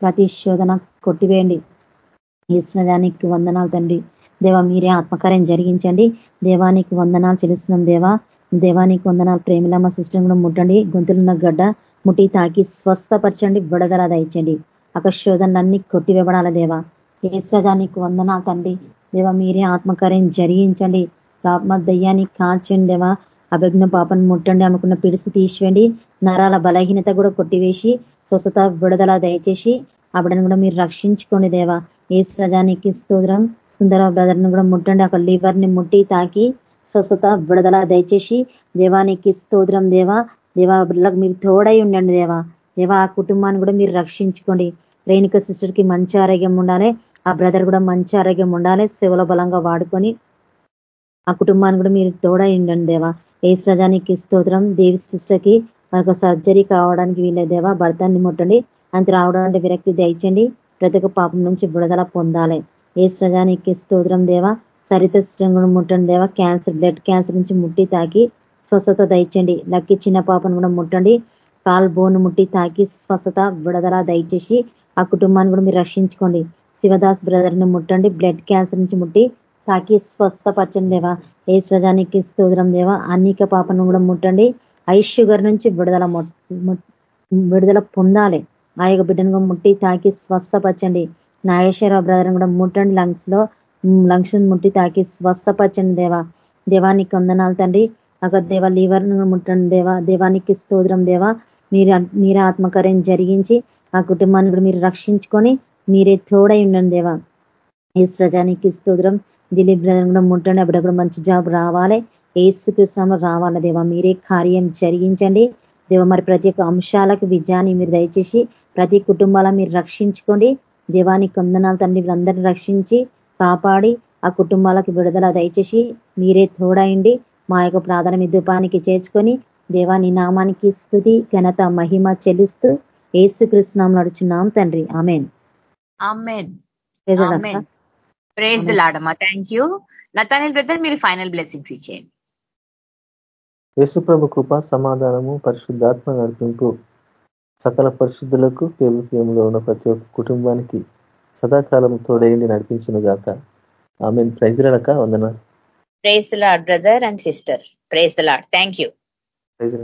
ప్రతి శోధన కొట్టివేయండి. ఈశ్వరానికి వందనాలు తండ్రి. దేవా మీరే ఆత్మకార్యం జరిగించండి. దేవానికి వందనాలు చెల్లిస్తున్నాం దేవా. దేవానికి వందనాలు. ప్రేమిలమ్మ సిస్టమ్ కూడా ముట్టండి. గొంతులున్న గడ్డ ముట్టి తాకి స్వస్థపరచండి విడదల దయచండి. అక్కడ శోధనలన్నీ కొట్టివేబడాల దేవా? ఈశ్వరానికి వందనాలు తండ్రి. దేవా మీరే ఆత్మకార్యం జరిగించండి. పాప దయ్యాన్ని కాల్చండి దేవా. అభిజ్ఞ పాపను ముట్టండి. అనుకున్న పిడుసు తీసివేయండి. నరాల బలహీనత కూడా కొట్టివేసి స్వస్థత విడుదల దయచేసి అప్పుడని కూడా మీరు రక్షించుకోండి దేవా. ఏ సజానికి స్తోత్రం. సుందర బ్రదర్ని కూడా ముట్టండి. అక్కడ లివర్ని ముట్టి తాకి స్వస్థత విడుదల దయచేసి దేవానికి స్తోత్రం దేవా. దేవా బిడ్డలకు మీరు తోడై ఉండండి దేవా. దేవా ఆ కుటుంబాన్ని కూడా మీరు రక్షించుకోండి. రేణుక సిస్టర్కి మంచి ఆరోగ్యం ఉండాలి. ఆ బ్రదర్ కూడా మంచి ఆరోగ్యం ఉండాలి. సేవల బలంగా వాడుకొని ఆ కుటుంబాన్ని కూడా మీరు తోడై ఉండండి దేవా. ఏ సజానికి స్తోత్రం. దేవి సిస్టర్కి మనకు సర్జరీ కావడానికి వీళ్ళ దేవా భర్తాన్ని ముట్టండి. అంత రావడానికి విరక్తి దయచండి ప్రతి ఒక్క పాపం నుంచి విడుదల పొందాలి. ఏ సజానికి స్తోత్రం దేవా. సరిత సిస్టమ్ కూడా ముట్టండి దేవా. క్యాన్సర్ బ్లడ్ క్యాన్సర్ నుంచి ముట్టి తాకి స్వస్థత దయచండి లక్కి చిన్న పాపను కూడా ముట్టండి. కాల్ బోన్ ముట్టి తాకి స్వస్థత విడుదల దయచేసి ఆ కుటుంబాన్ని కూడా మీరు రక్షించుకోండి. శివదాస్ బ్రదర్ని ముట్టండి. బ్లడ్ క్యాన్సర్ నుంచి ముట్టి తాకి స్వస్థపరచండి దేవా. ఏ సజానికి స్తోత్రం దేవా. అన్నిక పాపను కూడా ముట్టండి. ఐ షుగర్ నుంచి విడుదల విడుదల పొందాలి. ఆ యొక్క బిడ్డను ముట్టి తాకి స్వస్థపరచండి. నాగేశ్వరరావు బ్రదర్ని కూడా ముట్టండి. లంగ్స్లో లంక్షన్ ముట్టి తాకి స్వస్థపరచండి దేవా. దేవానికి వందనాలు తండ్రి. అక్కడ దేవ లీవర్ ముట్టండి దేవా. దేవానికి స్తోత్రం దేవా. మీరు మీరే ఆత్మకార్యం జరిగించి ఆ కుటుంబాన్ని కూడా మీరు రక్షించుకొని మీరే తోడై ఉండండి దేవా. ఈ స్రజానికి స్తోత్రం. దిలీప్ బ్రదర్ కూడా ముట్టండి. అప్పుడు కూడా మంచి జాబ్ రావాలి. ఏసుకృష్ణంలో రావాలి దేవా. మీరే కార్యం జరిగించండి. దేవ మరి ప్రతి ఒక్క అంశాలకు విజయాన్ని మీరు దయచేసి ప్రతి కుటుంబాల మీరు రక్షించుకోండి. దేవానికి వందనాలు తండ్రి. వీళ్ళందరినీ రక్షించి కాపాడి ఆ కుటుంబాలకు విడుదల దయచేసి మీరే తోడయండి మా యొక్క ప్రార్థన విద్యుపానికి చేర్చుకొని దేవాని నామానికి స్థుతి ఘనత మహిమ చెల్లిస్తూ ఏసు కృష్ణం నడుచున్నాం తండ్రి. ఆమెన్. ప్రేజ్ లాడమ్మా థ్యాంక్ యూ లతానిల్ బ్రదర్ మీరు ఫైనల్ బ్లెస్సింగ్స్ ఇచ్చేయండి. యేసుప్రభు కృప సమాధానము పరిశుద్ధాత్మ నడిపింపు సకల పరిశుద్ధులకు కేవీపీఎంలో ఉన్న ప్రతి ఒక్క కుటుంబానికి సదాకాలం తోడేయండి నడిపించిన గాక. ఆమె ప్రైజ్ రడక వందన praise the lord brother and sister. Praise the lord thank you praise